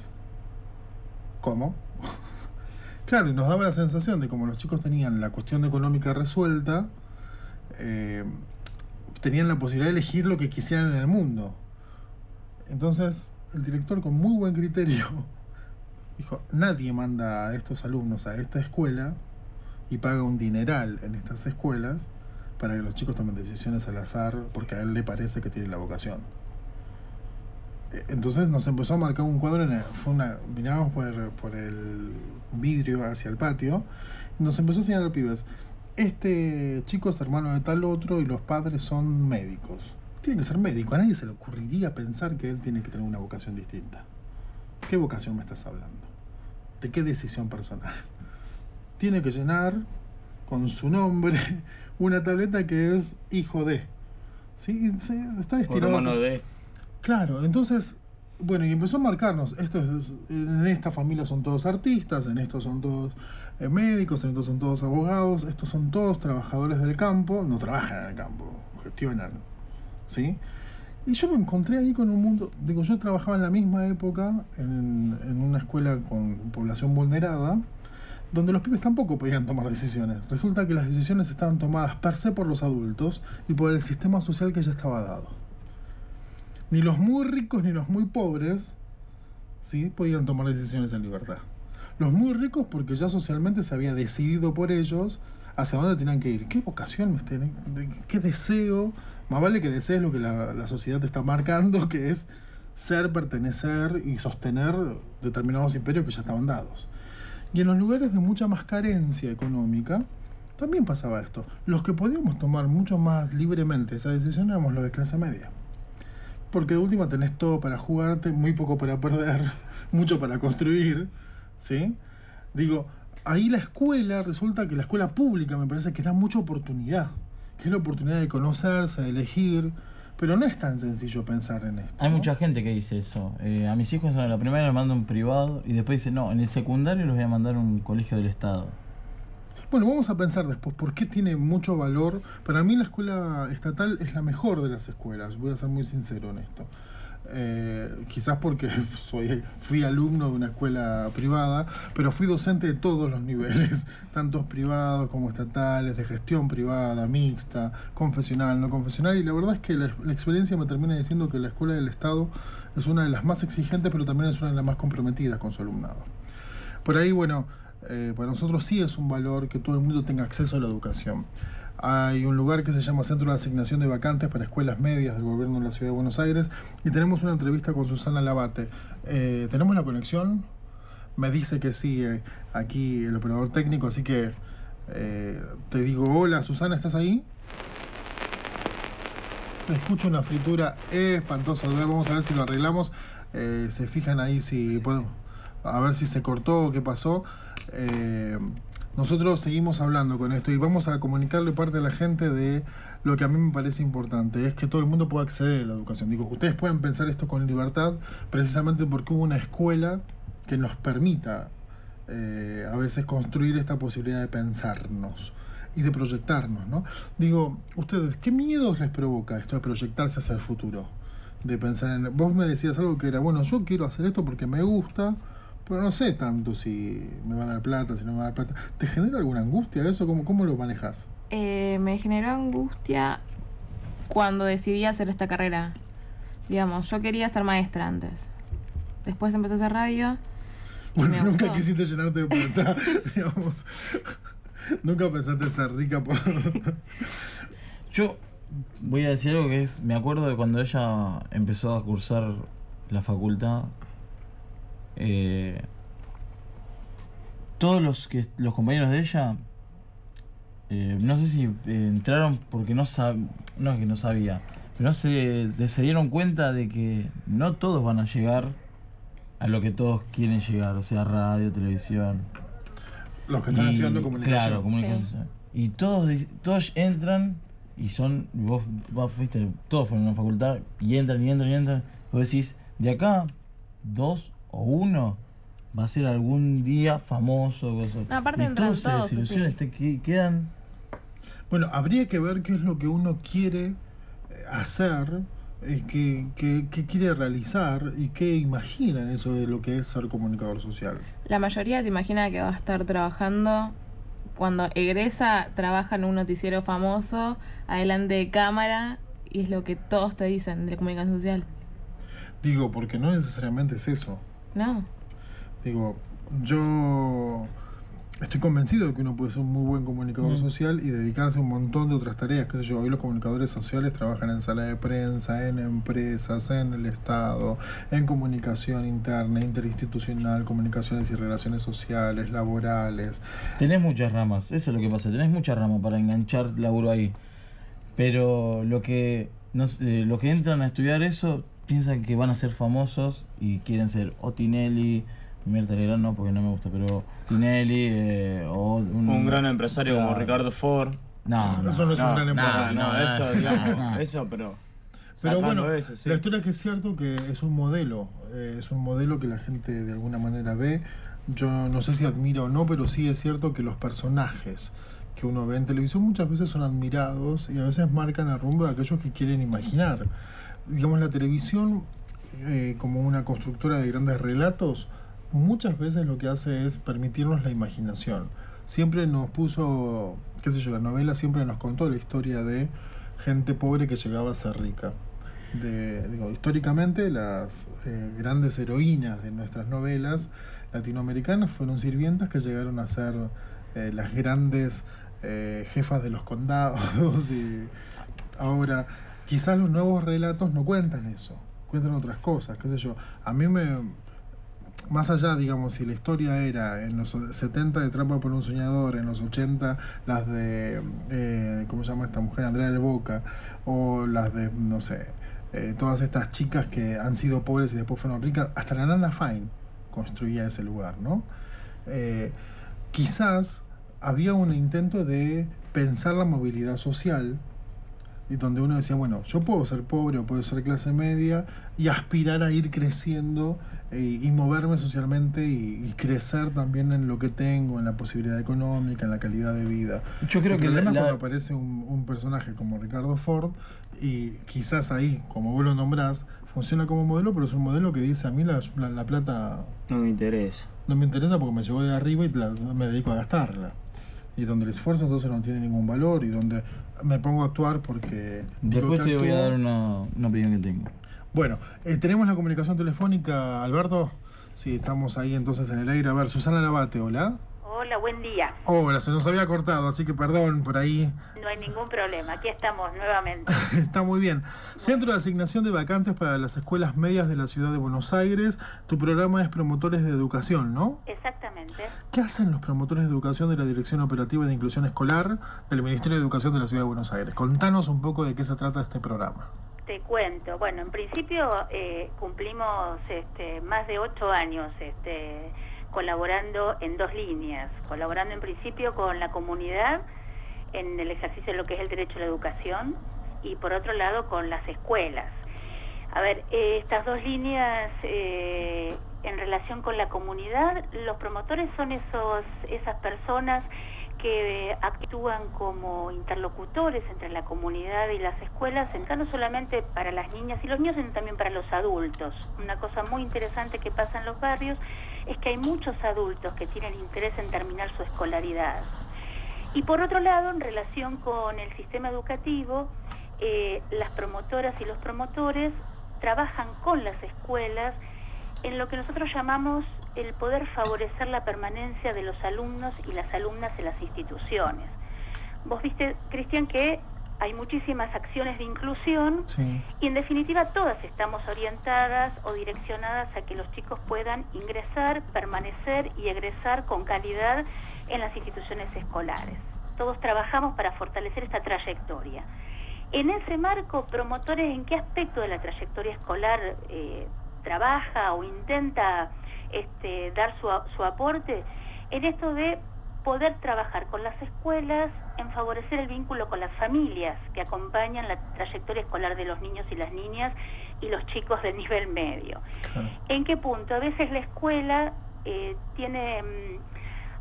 S2: ¿Cómo? [LAUGHS] claro, y nos daba la sensación de como los chicos tenían la cuestión económica resuelta, eh, tenían la posibilidad de elegir lo que quisieran en el mundo. Entonces, el director con muy buen criterio [LAUGHS] dijo, nadie manda a estos alumnos a esta escuela y paga un dineral en estas escuelas para que los chicos tomen decisiones al azar porque a él le parece que tiene la vocación. Entonces nos empezó a marcar un cuadro, en el, fue mirábamos por, el vidrio hacia el patio y nos empezó a señalar pibes. Este chico es hermano de tal otro y los padres son médicos. Tiene que ser médico, a nadie se le ocurriría pensar que él tiene que tener una vocación distinta. ¿Qué vocación me estás hablando? ¿De qué decisión personal? [LAUGHS] Tiene que llenar con su nombre [LAUGHS] una tableta que es hijo de. ¿Sí? Está destinado
S3: Por de.
S2: Claro, entonces, bueno, y empezó a marcarnos, esto es, en esta familia son todos artistas, en estos son todos médicos, en estos son todos abogados, estos son todos trabajadores del campo, no trabajan en el campo, gestionan, ¿sí? Y yo me encontré ahí con un mundo, digo, yo trabajaba en la misma época en, en una escuela con población vulnerada, donde los pibes tampoco podían tomar decisiones. Resulta que las decisiones estaban tomadas per se por los adultos y por el sistema social que ya estaba dado ni los muy ricos ni los muy pobres ¿sí? podían tomar decisiones en libertad. Los muy ricos porque ya socialmente se había decidido por ellos hacia dónde tenían que ir. ¿Qué vocación tienen? ¿Qué deseo? Más vale que desees lo que la, la sociedad te está marcando, que es ser, pertenecer y sostener determinados imperios que ya estaban dados. Y en los lugares de mucha más carencia económica, también pasaba esto. Los que podíamos tomar mucho más libremente esa decisión éramos los de clase media porque de última tenés todo para jugarte, muy poco para perder, [LAUGHS] mucho para construir, ¿sí? Digo, ahí la escuela, resulta que la escuela pública me parece que da mucha oportunidad, que es la oportunidad de conocerse, de elegir, pero no es tan sencillo pensar en esto.
S4: Hay mucha gente que dice eso. Eh, a mis hijos en la primera los mando un privado y después dice, no, en el secundario los voy a mandar a un colegio del Estado.
S2: Bueno, vamos a pensar después por qué tiene mucho valor. Para mí la escuela estatal es la mejor de las escuelas, voy a ser muy sincero en esto. Eh, quizás porque [LAUGHS] soy, fui alumno de una escuela privada, pero fui docente de todos los niveles, [LAUGHS] tanto privados como estatales, de gestión privada, mixta, confesional, no confesional, y la verdad es que la, la experiencia me termina diciendo que la escuela del Estado es una de las más exigentes, pero también es una de las más comprometidas con su alumnado. Por ahí, bueno, eh, para nosotros sí es un valor que todo el mundo tenga acceso a la educación. Hay un lugar que se llama Centro de Asignación de Vacantes para Escuelas Medias del Gobierno de la Ciudad de Buenos Aires y tenemos una entrevista con Susana Labate. Eh, ¿Tenemos la conexión? Me dice que sí, eh, aquí el operador técnico, así que eh, te digo, hola Susana, ¿estás ahí? Escucho una fritura espantosa. Vamos a ver si lo arreglamos. Se fijan ahí si puedo. A ver si se cortó o qué pasó. Nosotros seguimos hablando con esto y vamos a comunicarle parte a la gente de lo que a mí me parece importante, es que todo el mundo pueda acceder a la educación. Digo, ustedes pueden pensar esto con libertad precisamente porque hubo una escuela que nos permita eh, a veces construir esta posibilidad de pensarnos y de proyectarnos, ¿no? Digo, ustedes, ¿qué miedos les provoca esto de proyectarse hacia el futuro? De pensar en... Vos me decías algo que era, bueno, yo quiero hacer esto porque me gusta, pero no sé tanto si me va a dar plata, si no me va a dar plata. ¿Te genera alguna angustia eso? ¿Cómo, cómo lo manejas?
S5: Eh, me generó angustia cuando decidí hacer esta carrera. Digamos, yo quería ser maestra antes. Después empecé a hacer radio.
S2: Bueno, nunca
S5: gustó.
S2: quisiste llenarte de plata, [LAUGHS] digamos. Nunca pensaste ser rica por...
S4: Yo voy a decir algo que es, me acuerdo de cuando ella empezó a cursar la facultad, eh, todos los que los compañeros de ella, eh, no sé si eh, entraron porque no sab, no es que no sabía, pero no se, se dieron cuenta de que no todos van a llegar a lo que todos quieren llegar, o sea, radio, televisión.
S2: Los que están
S4: Y-
S2: estudiando comunicación.
S4: Claro, comunicación. Y todos, todos entran y son, vos, vos fuiste, todos fueron a una facultad y entran y entran y entran. Y vos decís, de acá, dos o uno va a ser algún día famoso.
S5: No, aparte
S4: y te que- quedan.
S2: Bueno, habría que ver qué es lo que uno quiere eh, hacer, eh, qué, qué- qué quiere realizar y qué imagina en eso de lo que es ser comunicador social.
S5: La mayoría te imagina que va a estar trabajando. Cuando egresa, trabaja en un noticiero famoso, adelante de cámara, y es lo que todos te dicen de la comunicación social.
S2: Digo, porque no necesariamente es eso.
S5: No.
S2: Digo, yo estoy convencido de que uno puede ser un muy buen comunicador social y dedicarse a un montón de otras tareas. Que yo, hoy los comunicadores sociales trabajan en sala de prensa, en empresas, en el Estado, en comunicación interna, interinstitucional, comunicaciones y relaciones sociales, laborales.
S4: Tenés muchas ramas, eso es lo que pasa, tenés muchas ramas para enganchar laburo ahí. Pero lo que, no sé, los que entran a estudiar eso piensan que van a ser famosos y quieren ser o Tinelli, Mirta Legrand no, porque no me gusta, pero Tinelli eh, o un,
S3: Un gran empresario como. Ricardo Ford.
S4: No, no.
S2: Eso no es un gran empresario.
S3: no,
S4: no,
S3: eso,
S4: no,
S3: digamos,
S4: no.
S3: eso, pero.
S2: Pero bueno,
S3: eso, sí.
S2: la historia que es cierto que es un modelo, eh, es un modelo que la gente de alguna manera ve. Yo no sé si admira o no, pero sí es cierto que los personajes que uno ve en televisión muchas veces son admirados y a veces marcan el rumbo de aquellos que quieren imaginar. Digamos, la televisión, eh, como una constructora de grandes relatos, muchas veces lo que hace es permitirnos la imaginación. Siempre nos puso, qué sé yo, la novela siempre nos contó la historia de gente pobre que llegaba a ser rica. De, digo, históricamente las eh, grandes heroínas de nuestras novelas latinoamericanas fueron sirvientas que llegaron a ser eh, las grandes jefas de los condados [LAUGHS] y ahora quizás los nuevos relatos no cuentan eso, cuentan otras cosas, qué sé yo. A mí me, más allá, digamos, si la historia era en los 70 de Trampa por un Soñador, en los 80 las de, eh, ¿cómo se llama esta mujer? Andrea del Boca, o las de, no sé, eh, todas estas chicas que han sido pobres y después fueron ricas, hasta la Nana Fine construía ese lugar, ¿no? Eh, quizás había un intento de pensar la movilidad social y donde uno decía, bueno, yo puedo ser pobre o puedo ser clase media y aspirar a ir creciendo eh, y moverme socialmente y, y crecer también en lo que tengo, en la posibilidad económica, en la calidad de vida.
S4: Yo creo
S2: El
S4: que
S2: problema
S4: la-
S2: es cuando aparece un, un personaje como Ricardo Ford y quizás ahí, como vos lo nombrás, funciona como modelo, pero es un modelo que dice a mí la, la- la plata
S3: No me interesa.
S2: no me interesa porque me llegó de arriba y la- me dedico a gastarla. Y donde el esfuerzo entonces no tiene ningún valor y donde me pongo a actuar porque...
S4: Después te voy a dar una, una opinión que tengo.
S2: Bueno, eh, tenemos la comunicación telefónica, Alberto. Sí, estamos ahí entonces en el aire. A ver, Susana Labate, hola.
S8: Hola, buen día.
S2: Hola, se nos había cortado, así que perdón por ahí.
S8: No hay ningún problema. Aquí estamos nuevamente. [LAUGHS]
S2: Está muy bien. Centro de Asignación de Vacantes para las Escuelas Medias de la Ciudad de Buenos Aires. Tu programa es Promotores de Educación, ¿no?
S8: Exactamente.
S2: ¿Qué hacen los promotores de educación de la Dirección Operativa de Inclusión Escolar del Ministerio de Educación de la Ciudad de Buenos Aires? Contanos un poco de qué se trata este programa.
S8: Te cuento. Bueno, en principio eh, cumplimos este, más de ocho años este, colaborando en dos líneas. Colaborando en principio con la comunidad en el ejercicio de lo que es el derecho a la educación y por otro lado con las escuelas. A ver, eh, estas dos líneas eh, en relación con la comunidad, los promotores son esos, esas personas que actúan como interlocutores entre la comunidad y las escuelas, no solamente para las niñas y los niños, sino también para los adultos. Una cosa muy interesante que pasa en los barrios es que hay muchos adultos que tienen interés en terminar su escolaridad. Y por otro lado, en relación con el sistema educativo, eh, las promotoras y los promotores trabajan con las escuelas en lo que nosotros llamamos el poder favorecer la permanencia de los alumnos y las alumnas en las instituciones. Vos viste, Cristian, que hay muchísimas acciones de inclusión
S2: Sí.
S8: y en definitiva todas estamos orientadas o direccionadas a que los chicos puedan ingresar, permanecer y egresar con calidad en las instituciones escolares. Todos trabajamos para fortalecer esta trayectoria. En ese marco, promotores, ¿en qué aspecto de la trayectoria escolar eh, trabaja o intenta este, dar su, su aporte? En esto de poder trabajar con las escuelas en favorecer el vínculo con las familias que acompañan la trayectoria escolar de los niños y las niñas y los chicos del nivel medio.
S2: Claro.
S8: ¿En qué punto? A veces la escuela eh, tiene mm,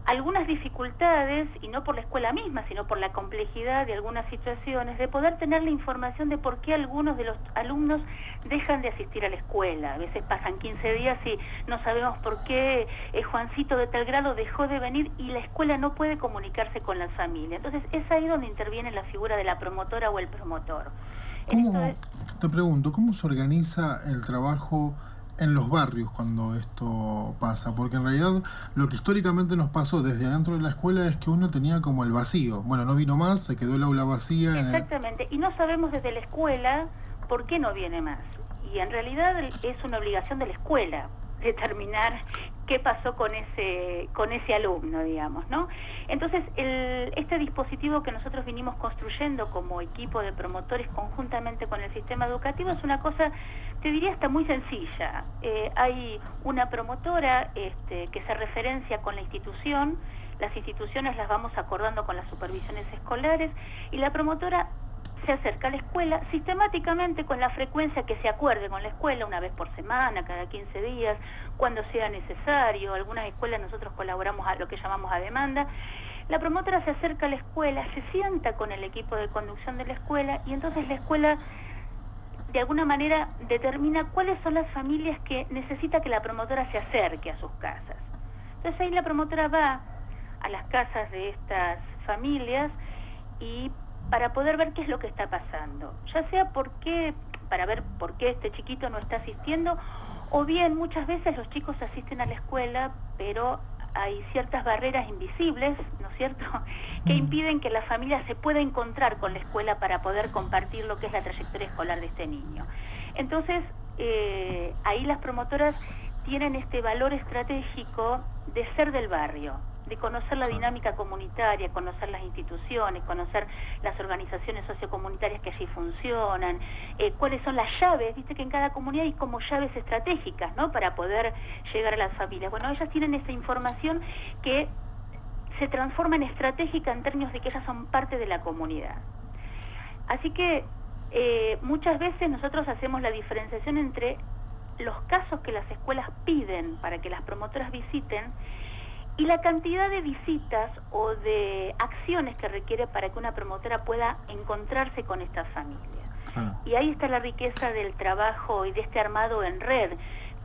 S8: algunas dificultades, y no por la escuela misma, sino por la complejidad de algunas situaciones, de poder tener la información de por qué algunos de los alumnos dejan de asistir a la escuela. A veces pasan 15 días y no sabemos por qué eh, Juancito de tal grado dejó de venir y la escuela no puede comunicarse con la familia. Entonces es ahí donde interviene la figura de la promotora o el promotor.
S2: ¿Cómo, te pregunto, ¿cómo se organiza el trabajo en los barrios cuando esto pasa? Porque en realidad lo que históricamente nos pasó desde adentro de la escuela es que uno tenía como el vacío. Bueno, no vino más, se quedó el aula vacía.
S8: Exactamente, y no sabemos desde la escuela por qué no viene más. Y en realidad es una obligación de la escuela determinar qué pasó con ese con ese alumno, digamos, ¿no? Entonces, el- este dispositivo que nosotros vinimos construyendo como equipo de promotores conjuntamente con el sistema educativo es una cosa, te diría hasta muy sencilla. Eh, hay una promotora este, que se referencia con la institución, las instituciones las vamos acordando con las supervisiones escolares y la promotora se acerca a la escuela sistemáticamente con la frecuencia que se acuerde con la escuela, una vez por semana, cada 15 días, cuando sea necesario. Algunas escuelas nosotros colaboramos a lo que llamamos a demanda. La promotora se acerca a la escuela, se sienta con el equipo de conducción de la escuela y entonces la escuela de alguna manera determina cuáles son las familias que necesita que la promotora se acerque a sus casas. Entonces ahí la promotora va a las casas de estas familias y para poder ver qué es lo que está pasando, ya sea por qué, para ver por qué este chiquito no está asistiendo, o bien muchas veces los chicos asisten a la escuela, pero hay ciertas barreras invisibles, ¿no es cierto?, [LAUGHS] que impiden que la familia se pueda encontrar con la escuela para poder compartir lo que es la trayectoria escolar de este niño. Entonces, eh, ahí las promotoras tienen este valor estratégico de ser del barrio, de conocer la dinámica comunitaria, conocer las instituciones, conocer las organizaciones sociocomunitarias que allí funcionan, eh, cuáles son las llaves, viste que en cada comunidad hay como llaves estratégicas, ¿no? Para poder llegar a las familias. Bueno, ellas tienen esa información que se transforma en estratégica en términos de que ellas son parte de la comunidad. Así que eh, muchas veces nosotros hacemos la diferenciación entre los casos que las escuelas piden para que las promotoras visiten y la cantidad de visitas o de acciones que requiere para que una promotora pueda encontrarse con estas familias.
S2: Claro.
S8: Y ahí está la riqueza del trabajo y de este armado en red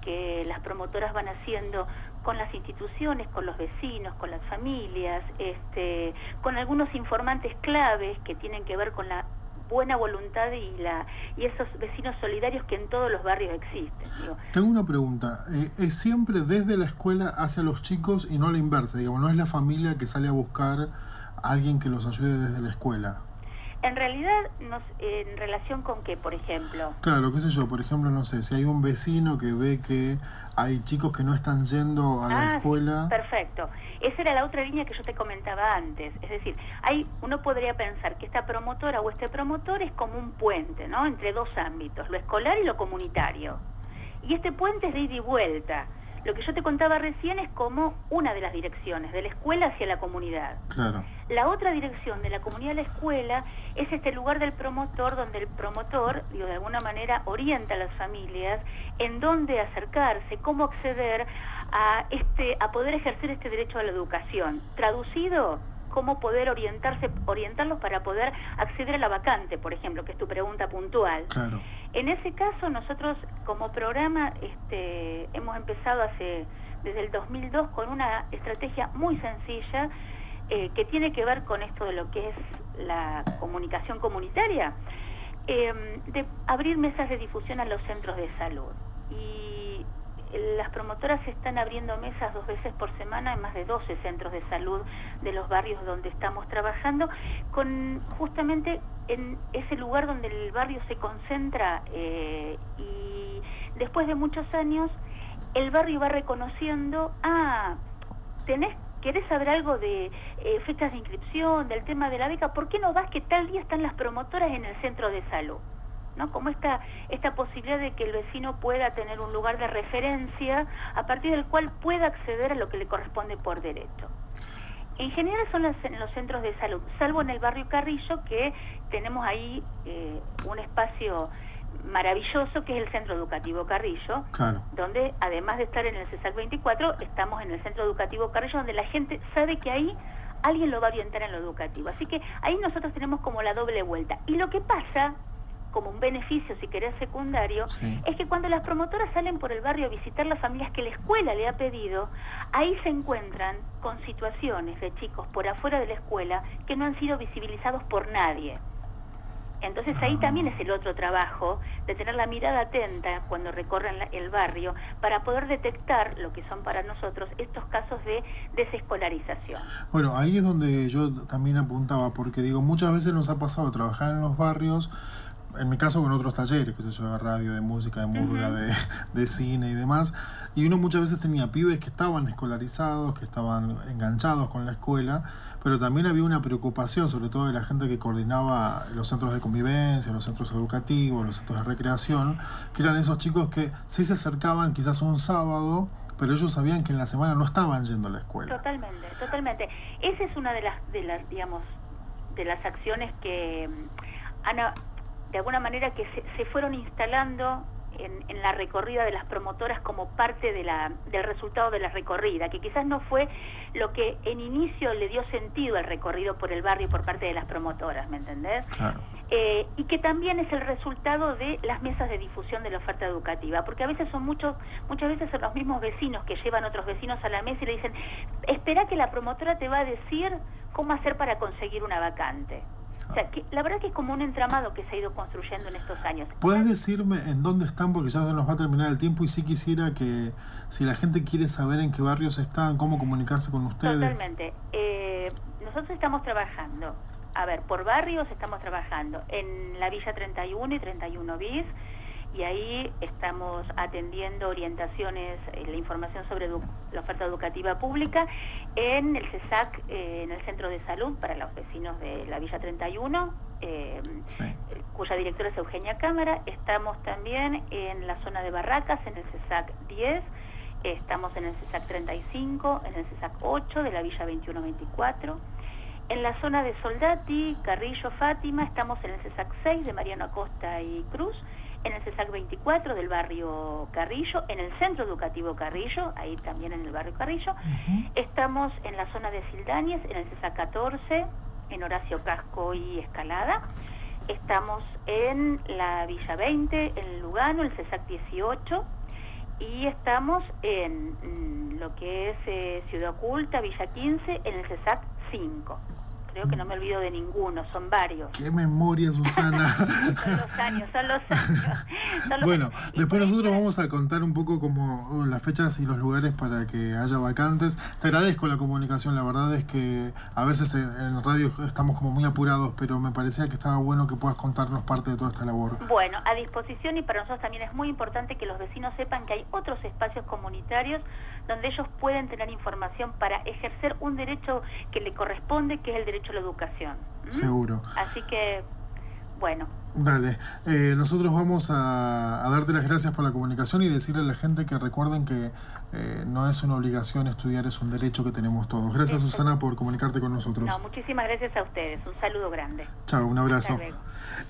S8: que las promotoras van haciendo con las instituciones, con los vecinos, con las familias, este, con algunos informantes claves que tienen que ver con la buena voluntad y la y esos vecinos solidarios que en todos los barrios existen. digo.
S2: Tengo una pregunta. Eh, ¿Es siempre desde la escuela hacia los chicos y no la inversa? Digamos, no es la familia que sale a buscar a alguien que los ayude desde la escuela.
S8: En realidad, nos, en relación con que, por ejemplo,
S2: Claro, qué sé yo, por ejemplo, no sé, si hay un vecino que ve que hay chicos que no están yendo a la
S8: Ah,
S2: escuela.
S8: perfecto. Esa era la otra línea que yo te comentaba antes. Es decir, hay, uno podría pensar que esta promotora o este promotor es como un puente, ¿no? Entre dos ámbitos, lo escolar y lo comunitario. Y este puente es de ida y vuelta. Lo que yo te contaba recién es como una de las direcciones, de la escuela hacia la comunidad.
S2: Claro.
S8: La otra dirección de la comunidad a la escuela es este lugar del promotor donde el promotor, digo, de alguna manera orienta a las familias en dónde acercarse, cómo acceder a este a poder ejercer este derecho a la educación. Traducido, cómo poder orientarse orientarlos para poder acceder a la vacante, por ejemplo, que es tu pregunta puntual.
S2: Claro.
S8: En ese caso, nosotros como programa este, hemos empezado hace desde el 2002 con una estrategia muy sencilla eh, que tiene que ver con esto de lo que es la comunicación comunitaria, eh, de abrir mesas de difusión a los centros de salud. Y las promotoras están abriendo mesas dos veces por semana en más de 12 centros de salud de los barrios donde estamos trabajando, con justamente en ese lugar donde el barrio se concentra eh, y después de muchos años el barrio va reconociendo, ah, tenés ¿Querés saber algo de eh, fechas de inscripción, del tema de la beca? ¿Por qué no vas que tal día están las promotoras en el centro de salud? ¿No? Como esta, esta posibilidad de que el vecino pueda tener un lugar de referencia a partir del cual pueda acceder a lo que le corresponde por derecho. En general son en los centros de salud, salvo en el barrio Carrillo, que tenemos ahí eh, un espacio maravilloso que es el Centro Educativo Carrillo, donde además de estar en el CESAC 24, estamos en el Centro Educativo Carrillo, donde la gente sabe que ahí alguien lo va a orientar en lo educativo. Así que ahí nosotros tenemos como la doble vuelta. Y lo que pasa, como un beneficio, si querés, secundario, es que cuando las promotoras salen por el barrio a visitar las familias que la escuela le ha pedido, ahí se encuentran con situaciones de chicos por afuera de la escuela que no han sido visibilizados por nadie. Entonces ahí ah. también es el otro trabajo de tener la mirada atenta cuando recorren el barrio para poder detectar lo que son para nosotros estos casos de desescolarización.
S2: Bueno, ahí es donde yo también apuntaba, porque digo, muchas veces nos ha pasado trabajar en los barrios en mi caso con otros talleres, que se yo, de radio, de música, de murga, [LAUGHS] de, cine y demás, y uno muchas veces tenía pibes que estaban escolarizados, que estaban enganchados con la escuela, pero también había una preocupación, sobre todo de la gente que coordinaba los centros de convivencia, los centros educativos, los centros de recreación, que eran esos chicos que sí se acercaban quizás un sábado, pero ellos sabían que en la semana no estaban yendo a la escuela.
S8: Totalmente, totalmente. Esa es una de las, de las digamos, de las acciones que mm, han de alguna manera que se, fueron instalando en, en, la recorrida de las promotoras como parte de la, del resultado de la recorrida, que quizás no fue lo que en inicio le dio sentido al recorrido por el barrio por parte de las promotoras, ¿me entendés? Eh, y que también es el resultado de las mesas de difusión de la oferta educativa, porque a veces son muchos, muchas veces son los mismos vecinos que llevan otros vecinos a la mesa y le dicen, espera que la promotora te va a decir cómo hacer para conseguir una vacante. O sea, que la verdad que es como un entramado que se ha ido construyendo en estos años.
S2: ¿Puedes decirme en dónde están? Porque ya nos va a terminar el tiempo y sí quisiera que, si la gente quiere saber en qué barrios están, cómo comunicarse con ustedes.
S8: Totalmente. Eh, nosotros estamos trabajando, a ver, por barrios estamos trabajando en la Villa 31 y 31 bis, y ahí estamos atendiendo orientaciones, eh, la información sobre la oferta educativa pública en el CESAC, eh, en el Centro de Salud para los vecinos de la Villa 31, eh, cuya directora es Eugenia Cámara. Estamos también en la zona de Barracas, en el CESAC 10. Estamos en el CESAC 35, en el CESAC 8 de la Villa 2124. En la zona de Soldati, Carrillo, Fátima, estamos en el CESAC 6 de Mariano Acosta y Cruz en el CESAC 24 del barrio Carrillo, en el Centro Educativo Carrillo, ahí también en el barrio Carrillo. Estamos en la zona de Sildañez, en el CESAC 14, en Horacio Casco y Escalada. Estamos en la Villa 20, en Lugano, el CESAC 18. Y estamos en mm, lo que es eh, Ciudad Oculta, Villa 15, en el CESAC 5 creo que no me olvido de ninguno, son varios.
S2: Qué memoria, Susana. [LAUGHS]
S8: son los años, son los años.
S2: bueno, después nosotros vamos a contar un poco como uh, las fechas y los lugares para que haya vacantes. Te agradezco la comunicación, la verdad es que a veces en radio estamos como muy apurados, pero me parecía que estaba bueno que puedas contarnos parte de toda esta labor.
S8: Bueno, a disposición y para nosotros también es muy importante que los vecinos sepan que hay otros espacios comunitarios donde ellos pueden tener información para ejercer un derecho que le corresponde, que es el derecho la educación.
S2: Seguro.
S8: Así que, bueno.
S2: Dale, eh, nosotros vamos a, darte las gracias por la comunicación y decirle a la gente que recuerden que eh, no es una obligación estudiar, es un derecho que tenemos todos. Gracias Susana por comunicarte con nosotros.
S8: No, muchísimas gracias a ustedes, un saludo grande.
S2: Chao, un abrazo.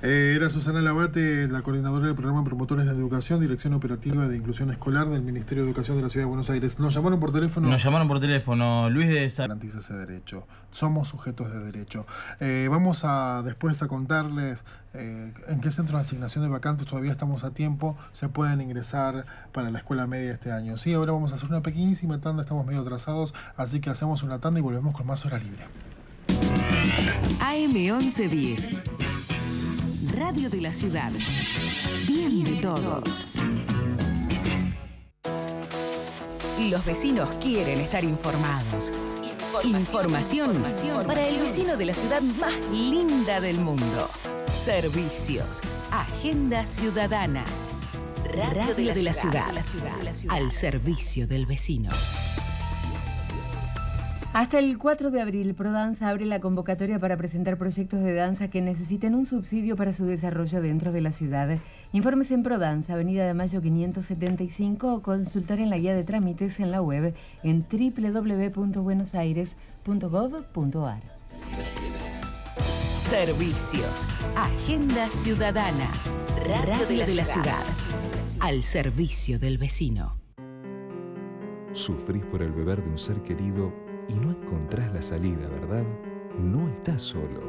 S2: Eh, era Susana Labate, la coordinadora del programa Promotores de Educación, Dirección Operativa de Inclusión Escolar del Ministerio de Educación de la Ciudad de Buenos Aires. Nos llamaron por teléfono.
S4: Nos llamaron por teléfono, Luis de
S2: Garantiza ese derecho. Somos sujetos de derecho. Eh, vamos a después a contarles eh, en qué centros de asignación de vacantes todavía estamos a tiempo, se pueden ingresar para la escuela media este año. Sí, ahora vamos a hacer una pequeñísima tanda, estamos medio atrasados, así que hacemos una tanda y volvemos con más hora libre.
S1: AM 1110 Radio de la Ciudad. Bien de todos. Los vecinos quieren estar informados. Información, para el vecino de la ciudad más linda del mundo. Servicios. Agenda Ciudadana. Radio, de, la, ciudad, Al servicio del vecino.
S7: Hasta el 4 de abril, ProDanza abre la convocatoria para presentar proyectos de danza que necesiten un subsidio para su desarrollo dentro de la ciudad. Informes en ProDanza, Avenida de Mayo 575 o consultar en la guía de trámites en la web en www.buenosaires.gov.ar.
S1: Servicios. Agenda Ciudadana. Radio, de la, ciudad. Al servicio del vecino.
S9: Sufrís por el beber de un ser querido y no encontrás la salida, ¿verdad? No estás solo.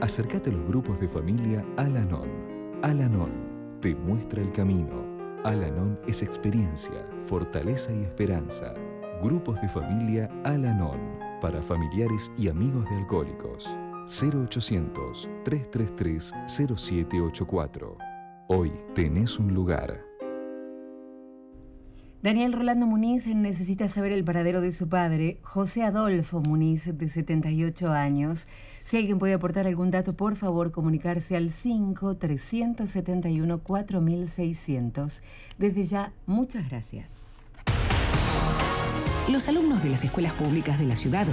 S9: Acércate a los grupos de familia Alanon. Alanon te muestra el camino. Alanon es experiencia, fortaleza y esperanza. Grupos de familia Alanon para familiares y amigos de alcohólicos. 0800 333 0784. Hoy tenés un lugar.
S7: Daniel Rolando Muniz necesita saber el paradero de su padre, José Adolfo Muniz, de 78 años. Si alguien puede aportar algún dato, por favor, comunicarse al 5 371 4600. Desde ya, muchas gracias.
S1: Los alumnos de las escuelas públicas de la ciudad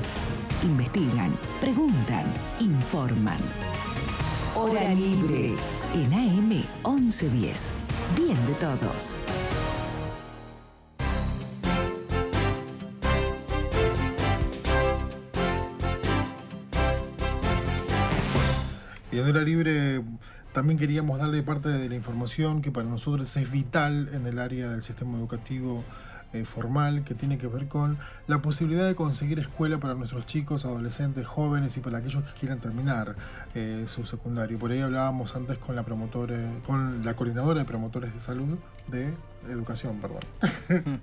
S1: investigan, preguntan, informan. Hora libre en AM 1110. Bien de todos.
S2: Libre también queríamos darle parte de la información que para nosotros es vital en el área del sistema educativo eh, formal que tiene que ver con la posibilidad de conseguir escuela para nuestros chicos, adolescentes, jóvenes y para aquellos que quieran terminar eh, su secundario. Por ahí hablábamos antes con la promotora, con la coordinadora de promotores de salud de educación, perdón. [LAUGHS]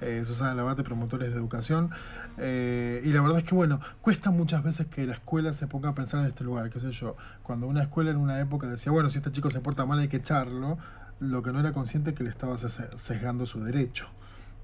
S2: eh, Susana Lavate, promotores de educación. Eh, y la verdad es que, bueno, cuesta muchas veces que la escuela se ponga a pensar en este lugar, qué sé yo. Cuando una escuela en una época decía, bueno, si este chico se porta mal hay que echarlo, lo que no era consciente es que le estaba sesgando su derecho.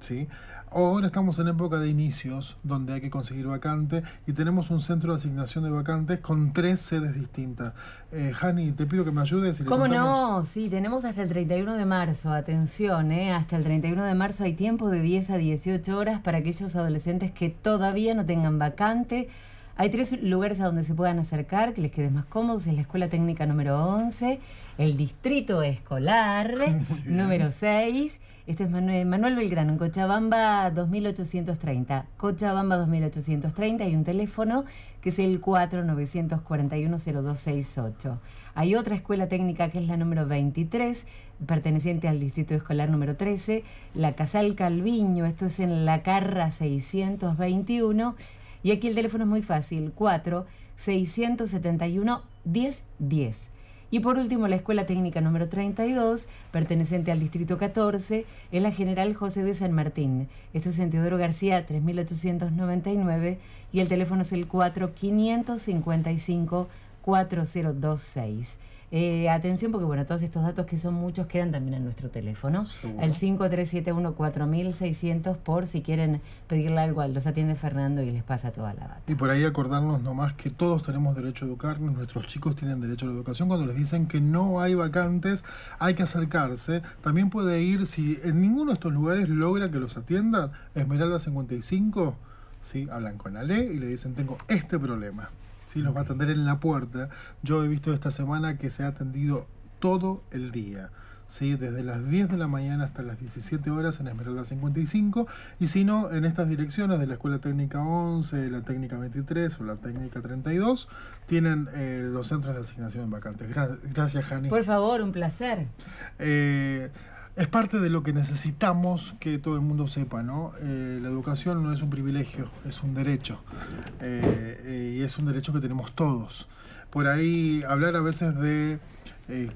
S2: ¿Sí? Ahora estamos en época de inicios, donde hay que conseguir vacante y tenemos un centro de asignación de vacantes con tres sedes distintas. Eh, Hani, te pido que me ayudes.
S7: ¿Cómo no? Sí, tenemos hasta el 31 de marzo. Atención, ¿eh? hasta el 31 de marzo hay tiempo de 10 a 18 horas para aquellos adolescentes que todavía no tengan vacante. Hay tres lugares a donde se puedan acercar, que les quede más cómodos. Es la Escuela Técnica número 11, el Distrito Escolar [LAUGHS] número 6 este es Manuel, Belgrano, en Cochabamba 2830. Cochabamba 2830 hay un teléfono que es el 4941-0268. Hay otra escuela técnica que es la número 23, perteneciente al Distrito Escolar número 13, la Casal Calviño, esto es en la Carra 621. Y aquí el teléfono es muy fácil, 4 671 1010. Y por último, la Escuela Técnica número 32, perteneciente al Distrito 14, es la General José de San Martín. Esto es en Teodoro García 3899 y el teléfono es el 4555 4026. Eh, atención porque bueno, todos estos datos que son muchos quedan también en nuestro teléfono. El 5371-4600 por si quieren pedirle algo, los atiende Fernando y les pasa toda la data.
S2: Y por ahí acordarnos nomás que todos tenemos derecho a educarnos, nuestros chicos tienen derecho a la educación. Cuando les dicen que no hay vacantes, hay que acercarse. También puede ir, si en ninguno de estos lugares logra que los atiendan, Esmeralda 55, ¿sí? hablan con Ale y le dicen tengo este problema los va a atender en la puerta. Yo he visto esta semana que se ha atendido todo el día. ¿sí? desde las 10 de la mañana hasta las 17 horas en Esmeralda 55 y si no en estas direcciones de la Escuela Técnica 11, la Técnica 23 o la Técnica 32 tienen eh, los centros de asignación vacantes. gracias, Jani.
S7: Por favor, un placer.
S2: Eh, es parte de lo que necesitamos que todo el mundo sepa, ¿no? Eh, la educación no es un privilegio, es un derecho. Eh, eh, y es un derecho que tenemos todos. Por ahí hablar a veces de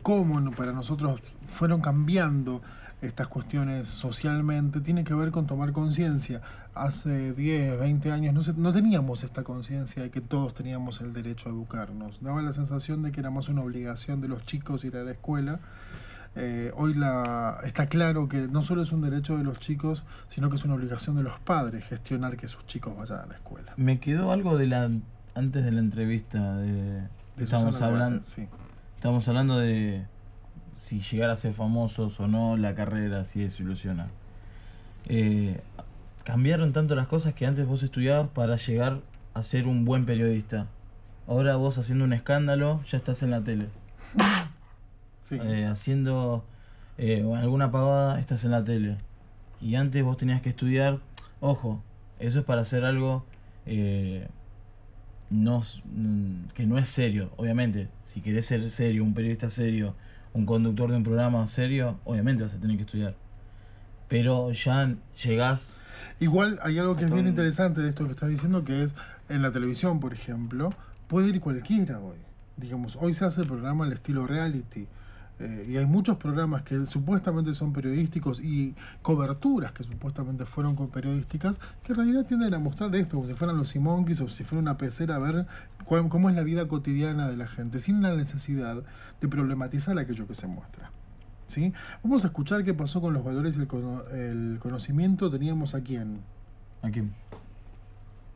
S2: cómo para nosotros fueron cambiando estas cuestiones socialmente, tiene que ver con tomar conciencia. Hace 10, 20 años no, no teníamos esta conciencia de que todos teníamos el derecho a educarnos. Daba la sensación de que era más una obligación de los chicos ir a la escuela eh, hoy la, está claro que no solo es un derecho de los chicos, sino que es una obligación de los padres gestionar que sus chicos vayan a la escuela.
S4: Me quedó algo de la antes de la entrevista de,
S2: De
S4: estamos
S2: Susana
S4: hablando
S2: Duarte, sí.
S4: estamos hablando de si llegar a ser famosos o no la carrera si desilusiona. Eh, cambiaron tanto las cosas que antes vos estudiabas para llegar a ser un buen periodista. Ahora vos haciendo un escándalo ya estás en la tele. [LAUGHS]
S2: Sí.
S4: Eh, haciendo eh, alguna pavada estás en la tele. Y antes vos tenías que estudiar, ojo, eso es para hacer algo eh, no, mm, que no es serio. Obviamente, si querés ser serio, un periodista serio, un conductor de un programa serio, obviamente vas a tener que estudiar. Pero ya llegás
S2: Igual hay algo que es bien interesante de esto que estás diciendo, que es en la televisión, por ejemplo, puede ir cualquiera hoy. Digamos, hoy se hace el programa al estilo reality. Eh, y hay muchos programas que supuestamente son periodísticos y coberturas que supuestamente fueron co- periodísticas, que en realidad tienden a mostrar esto, como si fueran los Simonkis o si fuera una pecera, a ver cuál- cómo es la vida cotidiana de la gente, sin la necesidad de problematizar aquello que se muestra. ¿sí? Vamos a escuchar qué pasó con los valores y el, cono- el conocimiento. Teníamos a quién.
S4: aquí.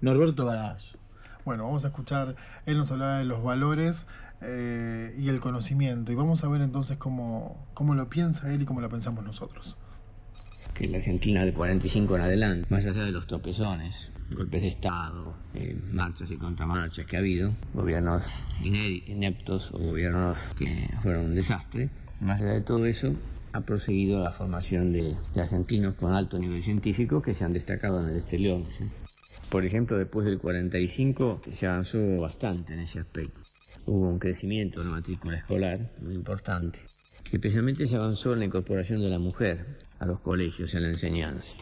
S4: Norberto Garage.
S2: Bueno, vamos a escuchar, él nos hablaba de los valores eh, y el conocimiento y vamos a ver entonces cómo, cómo lo piensa él y cómo lo pensamos nosotros.
S6: que la Argentina de 45 en adelante, más allá de los tropezones, golpes de Estado, eh, marchas y contramarchas que ha habido, gobiernos ineptos o gobiernos que fueron un desastre, más allá de todo eso, ha proseguido la formación de, de argentinos con alto nivel científico que se han destacado en el exterior. ¿sí? Por ejemplo, después del 45 se avanzó bastante en ese aspecto. Hubo un crecimiento de la matrícula escolar muy importante. Especialmente se avanzó en la incorporación de la mujer a los colegios a la enseñanza.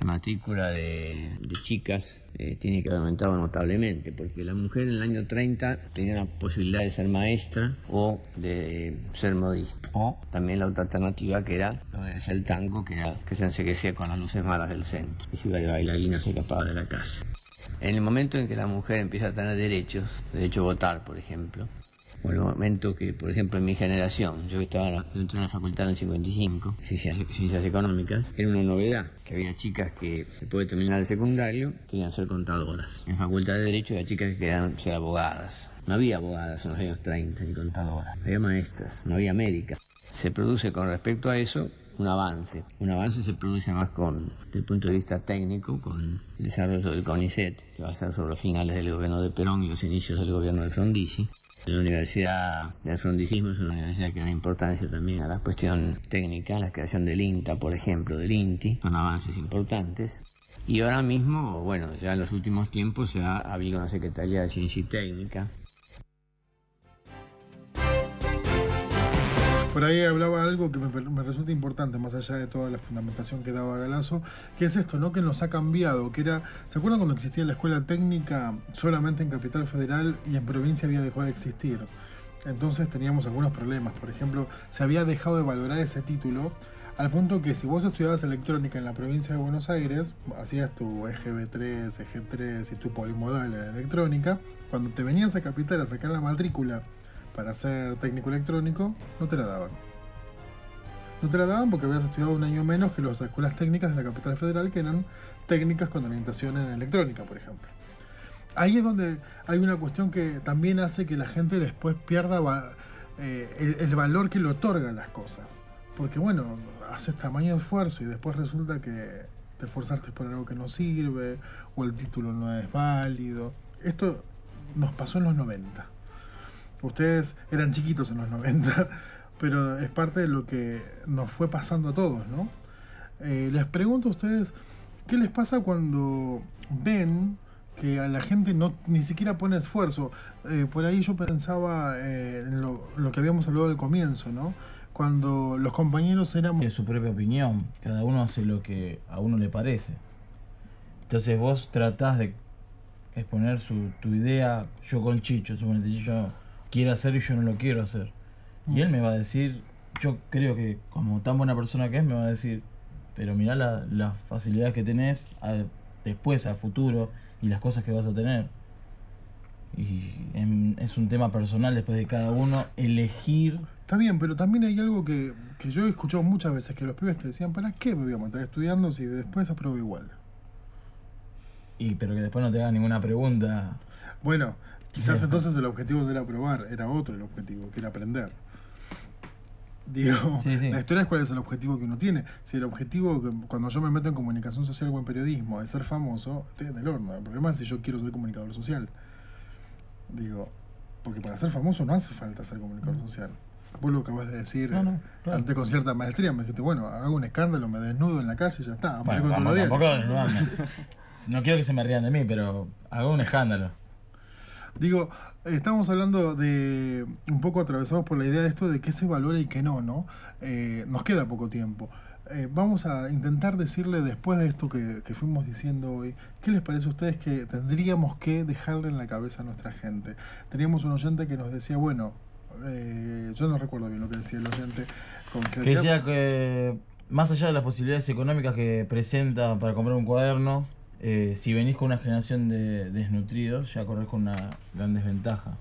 S6: La matrícula de, de chicas eh, tiene que haber aumentado notablemente, porque la mujer en el año 30 tenía la posibilidad de ser maestra o de ser modista. O también la otra alternativa que era hacer el tango, que era que se enseguecía con las luces malas del centro. Y se iba de bailarina, se escapaba de la casa. En el momento en que la mujer empieza a tener derechos, derecho a votar, por ejemplo, o el momento que, por ejemplo, en mi generación, yo estaba la- yo entré en la facultad en el 55, ciencias, ciencias económicas, era una novedad, que había chicas que después de terminar el secundario querían ser contadoras. En facultad de Derecho había chicas que querían ser abogadas. No había abogadas en los años 30 ni contadoras, había maestras, no había médicas. Se produce con respecto a eso un avance. Un avance se produce más con, desde el punto de vista técnico, con el desarrollo del CONICET, que va a ser sobre los finales del gobierno de Perón y los inicios del gobierno de Frondizi. La Universidad del Frondicismo es una universidad que da importancia también a la cuestión técnica, la creación del INTA, por ejemplo, del INTI, son avances importantes. Y ahora mismo, bueno, ya en los últimos tiempos se ha habido una Secretaría de Ciencia y Técnica,
S2: Por ahí hablaba algo que me, me resulta importante, más allá de toda la fundamentación que daba Galazo, que es esto, ¿no? Que nos ha cambiado, que era, ¿se acuerdan cuando existía la escuela técnica solamente en Capital Federal y en provincia había dejado de existir? Entonces teníamos algunos problemas, por ejemplo, se había dejado de valorar ese título al punto que si vos estudiabas electrónica en la provincia de Buenos Aires, hacías tu EGB3, EG3 y tu polimodal en electrónica, cuando te venías a Capital a sacar la matrícula para ser técnico electrónico, no te la daban. No te la daban porque habías estudiado un año menos que las escuelas técnicas de la capital federal, que eran técnicas con orientación en electrónica, por ejemplo. Ahí es donde hay una cuestión que también hace que la gente después pierda eh, el, valor que le otorgan las cosas. Porque bueno, haces tamaño esfuerzo y después resulta que te esforzaste por algo que no sirve o el título no es válido. Esto nos pasó en los 90. Ustedes eran chiquitos en los 90, [LAUGHS] pero es parte de lo que nos fue pasando a todos, ¿no? Eh, les pregunto a ustedes, ¿qué les pasa cuando ven que a la gente no ni siquiera pone esfuerzo? Eh, por ahí yo pensaba eh, en lo, que habíamos hablado al comienzo, ¿no? Cuando los compañeros éramos...
S4: Tiene su propia opinión, cada uno hace lo que a uno le parece. Entonces vos tratás de exponer su, tu idea, yo con Chicho, suponete, Chicho quiere hacer y yo no lo quiero hacer. Y él me va a decir, yo creo que como tan buena persona que es, me va a decir, pero mirá la- las facilidades que tenés a- después, a futuro, y las cosas que vas a tener. Y es un tema personal después de cada uno elegir
S2: Está bien, pero también hay algo que, que yo he escuchado muchas veces, que los pibes te decían, ¿para qué me voy a matar estudiando si después apruebo igual?
S4: Y pero que después no te hagan ninguna pregunta.
S2: Bueno, quizás entonces el objetivo no era aprobar, era otro el objetivo, que era aprender. Digo,
S4: Sí, sí.
S2: la historia es cuál es el objetivo que uno tiene. Si el objetivo, cuando yo me meto en comunicación social o en periodismo, es ser famoso, estoy en el horno. El problema es si yo quiero ser comunicador social. Digo, porque para ser famoso no hace falta ser comunicador social. Vos lo acabas de decir
S4: No, no, claro.
S2: antes con cierta maestría. Me dijiste, bueno, hago un escándalo, me desnudo en la calle y ya está. aparezco
S4: Bueno,
S2: en todos los días.
S4: No quiero que se me rían de mí, pero hago un escándalo.
S2: Digo, estamos hablando de un poco atravesados por la idea de esto de qué se valora y qué no, ¿no? Eh, nos queda poco tiempo. Eh, vamos a intentar decirle después de esto que, que fuimos diciendo hoy, ¿qué les parece a ustedes que tendríamos que dejarle en la cabeza a nuestra gente? Teníamos un oyente que nos decía, bueno, eh, yo no recuerdo bien lo que decía el oyente, con
S4: Que decía que más allá de las posibilidades económicas que presenta para comprar un cuaderno, eh, si venís con una generación de desnutridos, ya corres con una gran desventaja.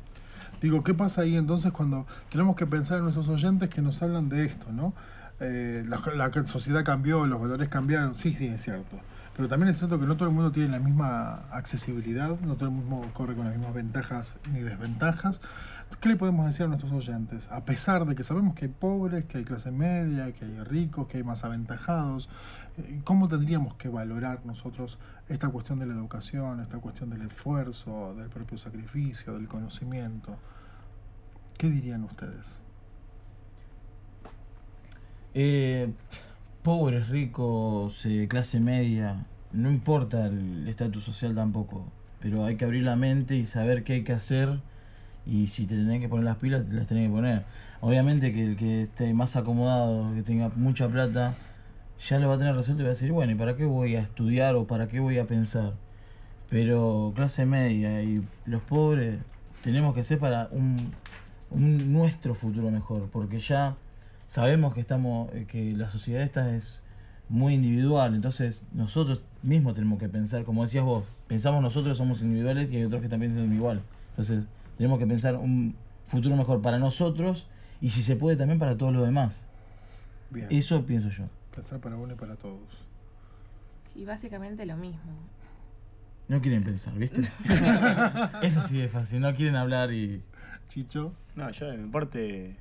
S2: Digo, ¿qué pasa ahí entonces cuando tenemos que pensar en nuestros oyentes que nos hablan de esto, ¿no? Eh, la, la sociedad cambió, los valores cambiaron, sí, sí, es cierto. Pero también es cierto que no todo el mundo tiene la misma accesibilidad, no todo el mundo corre con las mismas ventajas ni desventajas. ¿Qué le podemos decir a nuestros oyentes? A pesar de que sabemos que hay pobres, que hay clase media, que hay ricos, que hay más aventajados, ¿cómo tendríamos que valorar nosotros esta cuestión de la educación, esta cuestión del esfuerzo, del propio sacrificio, del conocimiento? ¿Qué dirían ustedes?
S4: Eh, pobres, ricos, eh, clase media, no importa el estatus social tampoco, pero hay que abrir la mente y saber qué hay que hacer y si te tenés que poner las pilas, te las tenés que poner. Obviamente que el que esté más acomodado, que tenga mucha plata, ya lo va a tener resuelto y va a decir, bueno, ¿y para qué voy a estudiar o para qué voy a pensar? Pero clase media y los pobres tenemos que hacer para un, un nuestro futuro mejor, porque ya sabemos que estamos eh, que la sociedad esta es muy individual, entonces nosotros mismos tenemos que pensar, como decías vos, pensamos nosotros somos individuales y hay otros que también son igual. Entonces, tenemos que pensar un futuro mejor para nosotros y si se puede también para todos los demás.
S2: Bien.
S4: Eso pienso yo.
S2: Pensar para uno y para todos.
S5: Y básicamente lo mismo.
S4: No quieren pensar, ¿viste? [LAUGHS] es así de fácil, no quieren hablar y
S2: Chicho.
S3: No, yo de mi parte,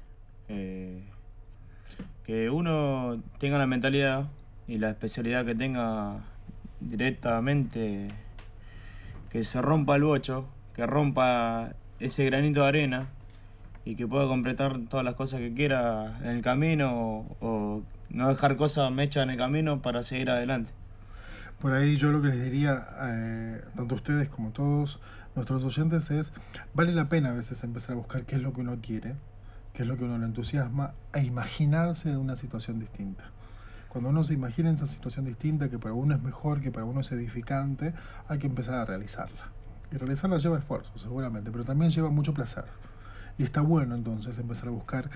S3: eh, que uno tenga la mentalidad y la especialidad que tenga directamente, que se rompa el bocho, que rompa ese granito de arena y que pueda completar todas las cosas que quiera en el camino o, o no dejar cosas mechas en el camino para seguir adelante.
S2: Por ahí yo lo que les diría, eh, tanto ustedes como todos nuestros oyentes, es, vale la pena a veces empezar a buscar qué es lo que uno quiere, qué es lo que uno le entusiasma, e imaginarse una situación distinta. Cuando uno se imagina esa situación distinta, que para uno es mejor, que para uno es edificante, hay que empezar a realizarla. Y realizarla lleva esfuerzo, seguramente, pero también lleva mucho placer. Y está bueno entonces empezar a buscar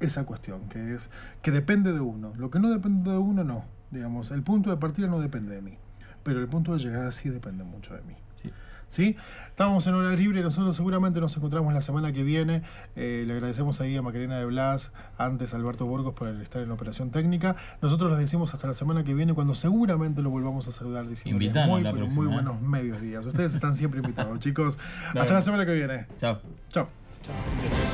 S2: esa cuestión, que es que depende de uno. Lo que no depende de uno, no. Digamos, el punto de partida no depende de mí, pero el punto de llegada sí depende mucho de mí.
S4: Sí.
S2: ¿Sí? Estamos en hora libre, nosotros seguramente nos encontramos la semana que viene. Eh, le agradecemos ahí a Macarena de Blas, antes a Alberto Burgos por estar en la operación técnica. Nosotros les decimos hasta la semana que viene, cuando seguramente lo volvamos a saludar diciendo muy, pero muy
S4: ¿eh?
S2: buenos medios días. Ustedes están siempre invitados, [LAUGHS] chicos. Hasta la semana que viene.
S4: chao.
S2: Chao.
S3: Chao.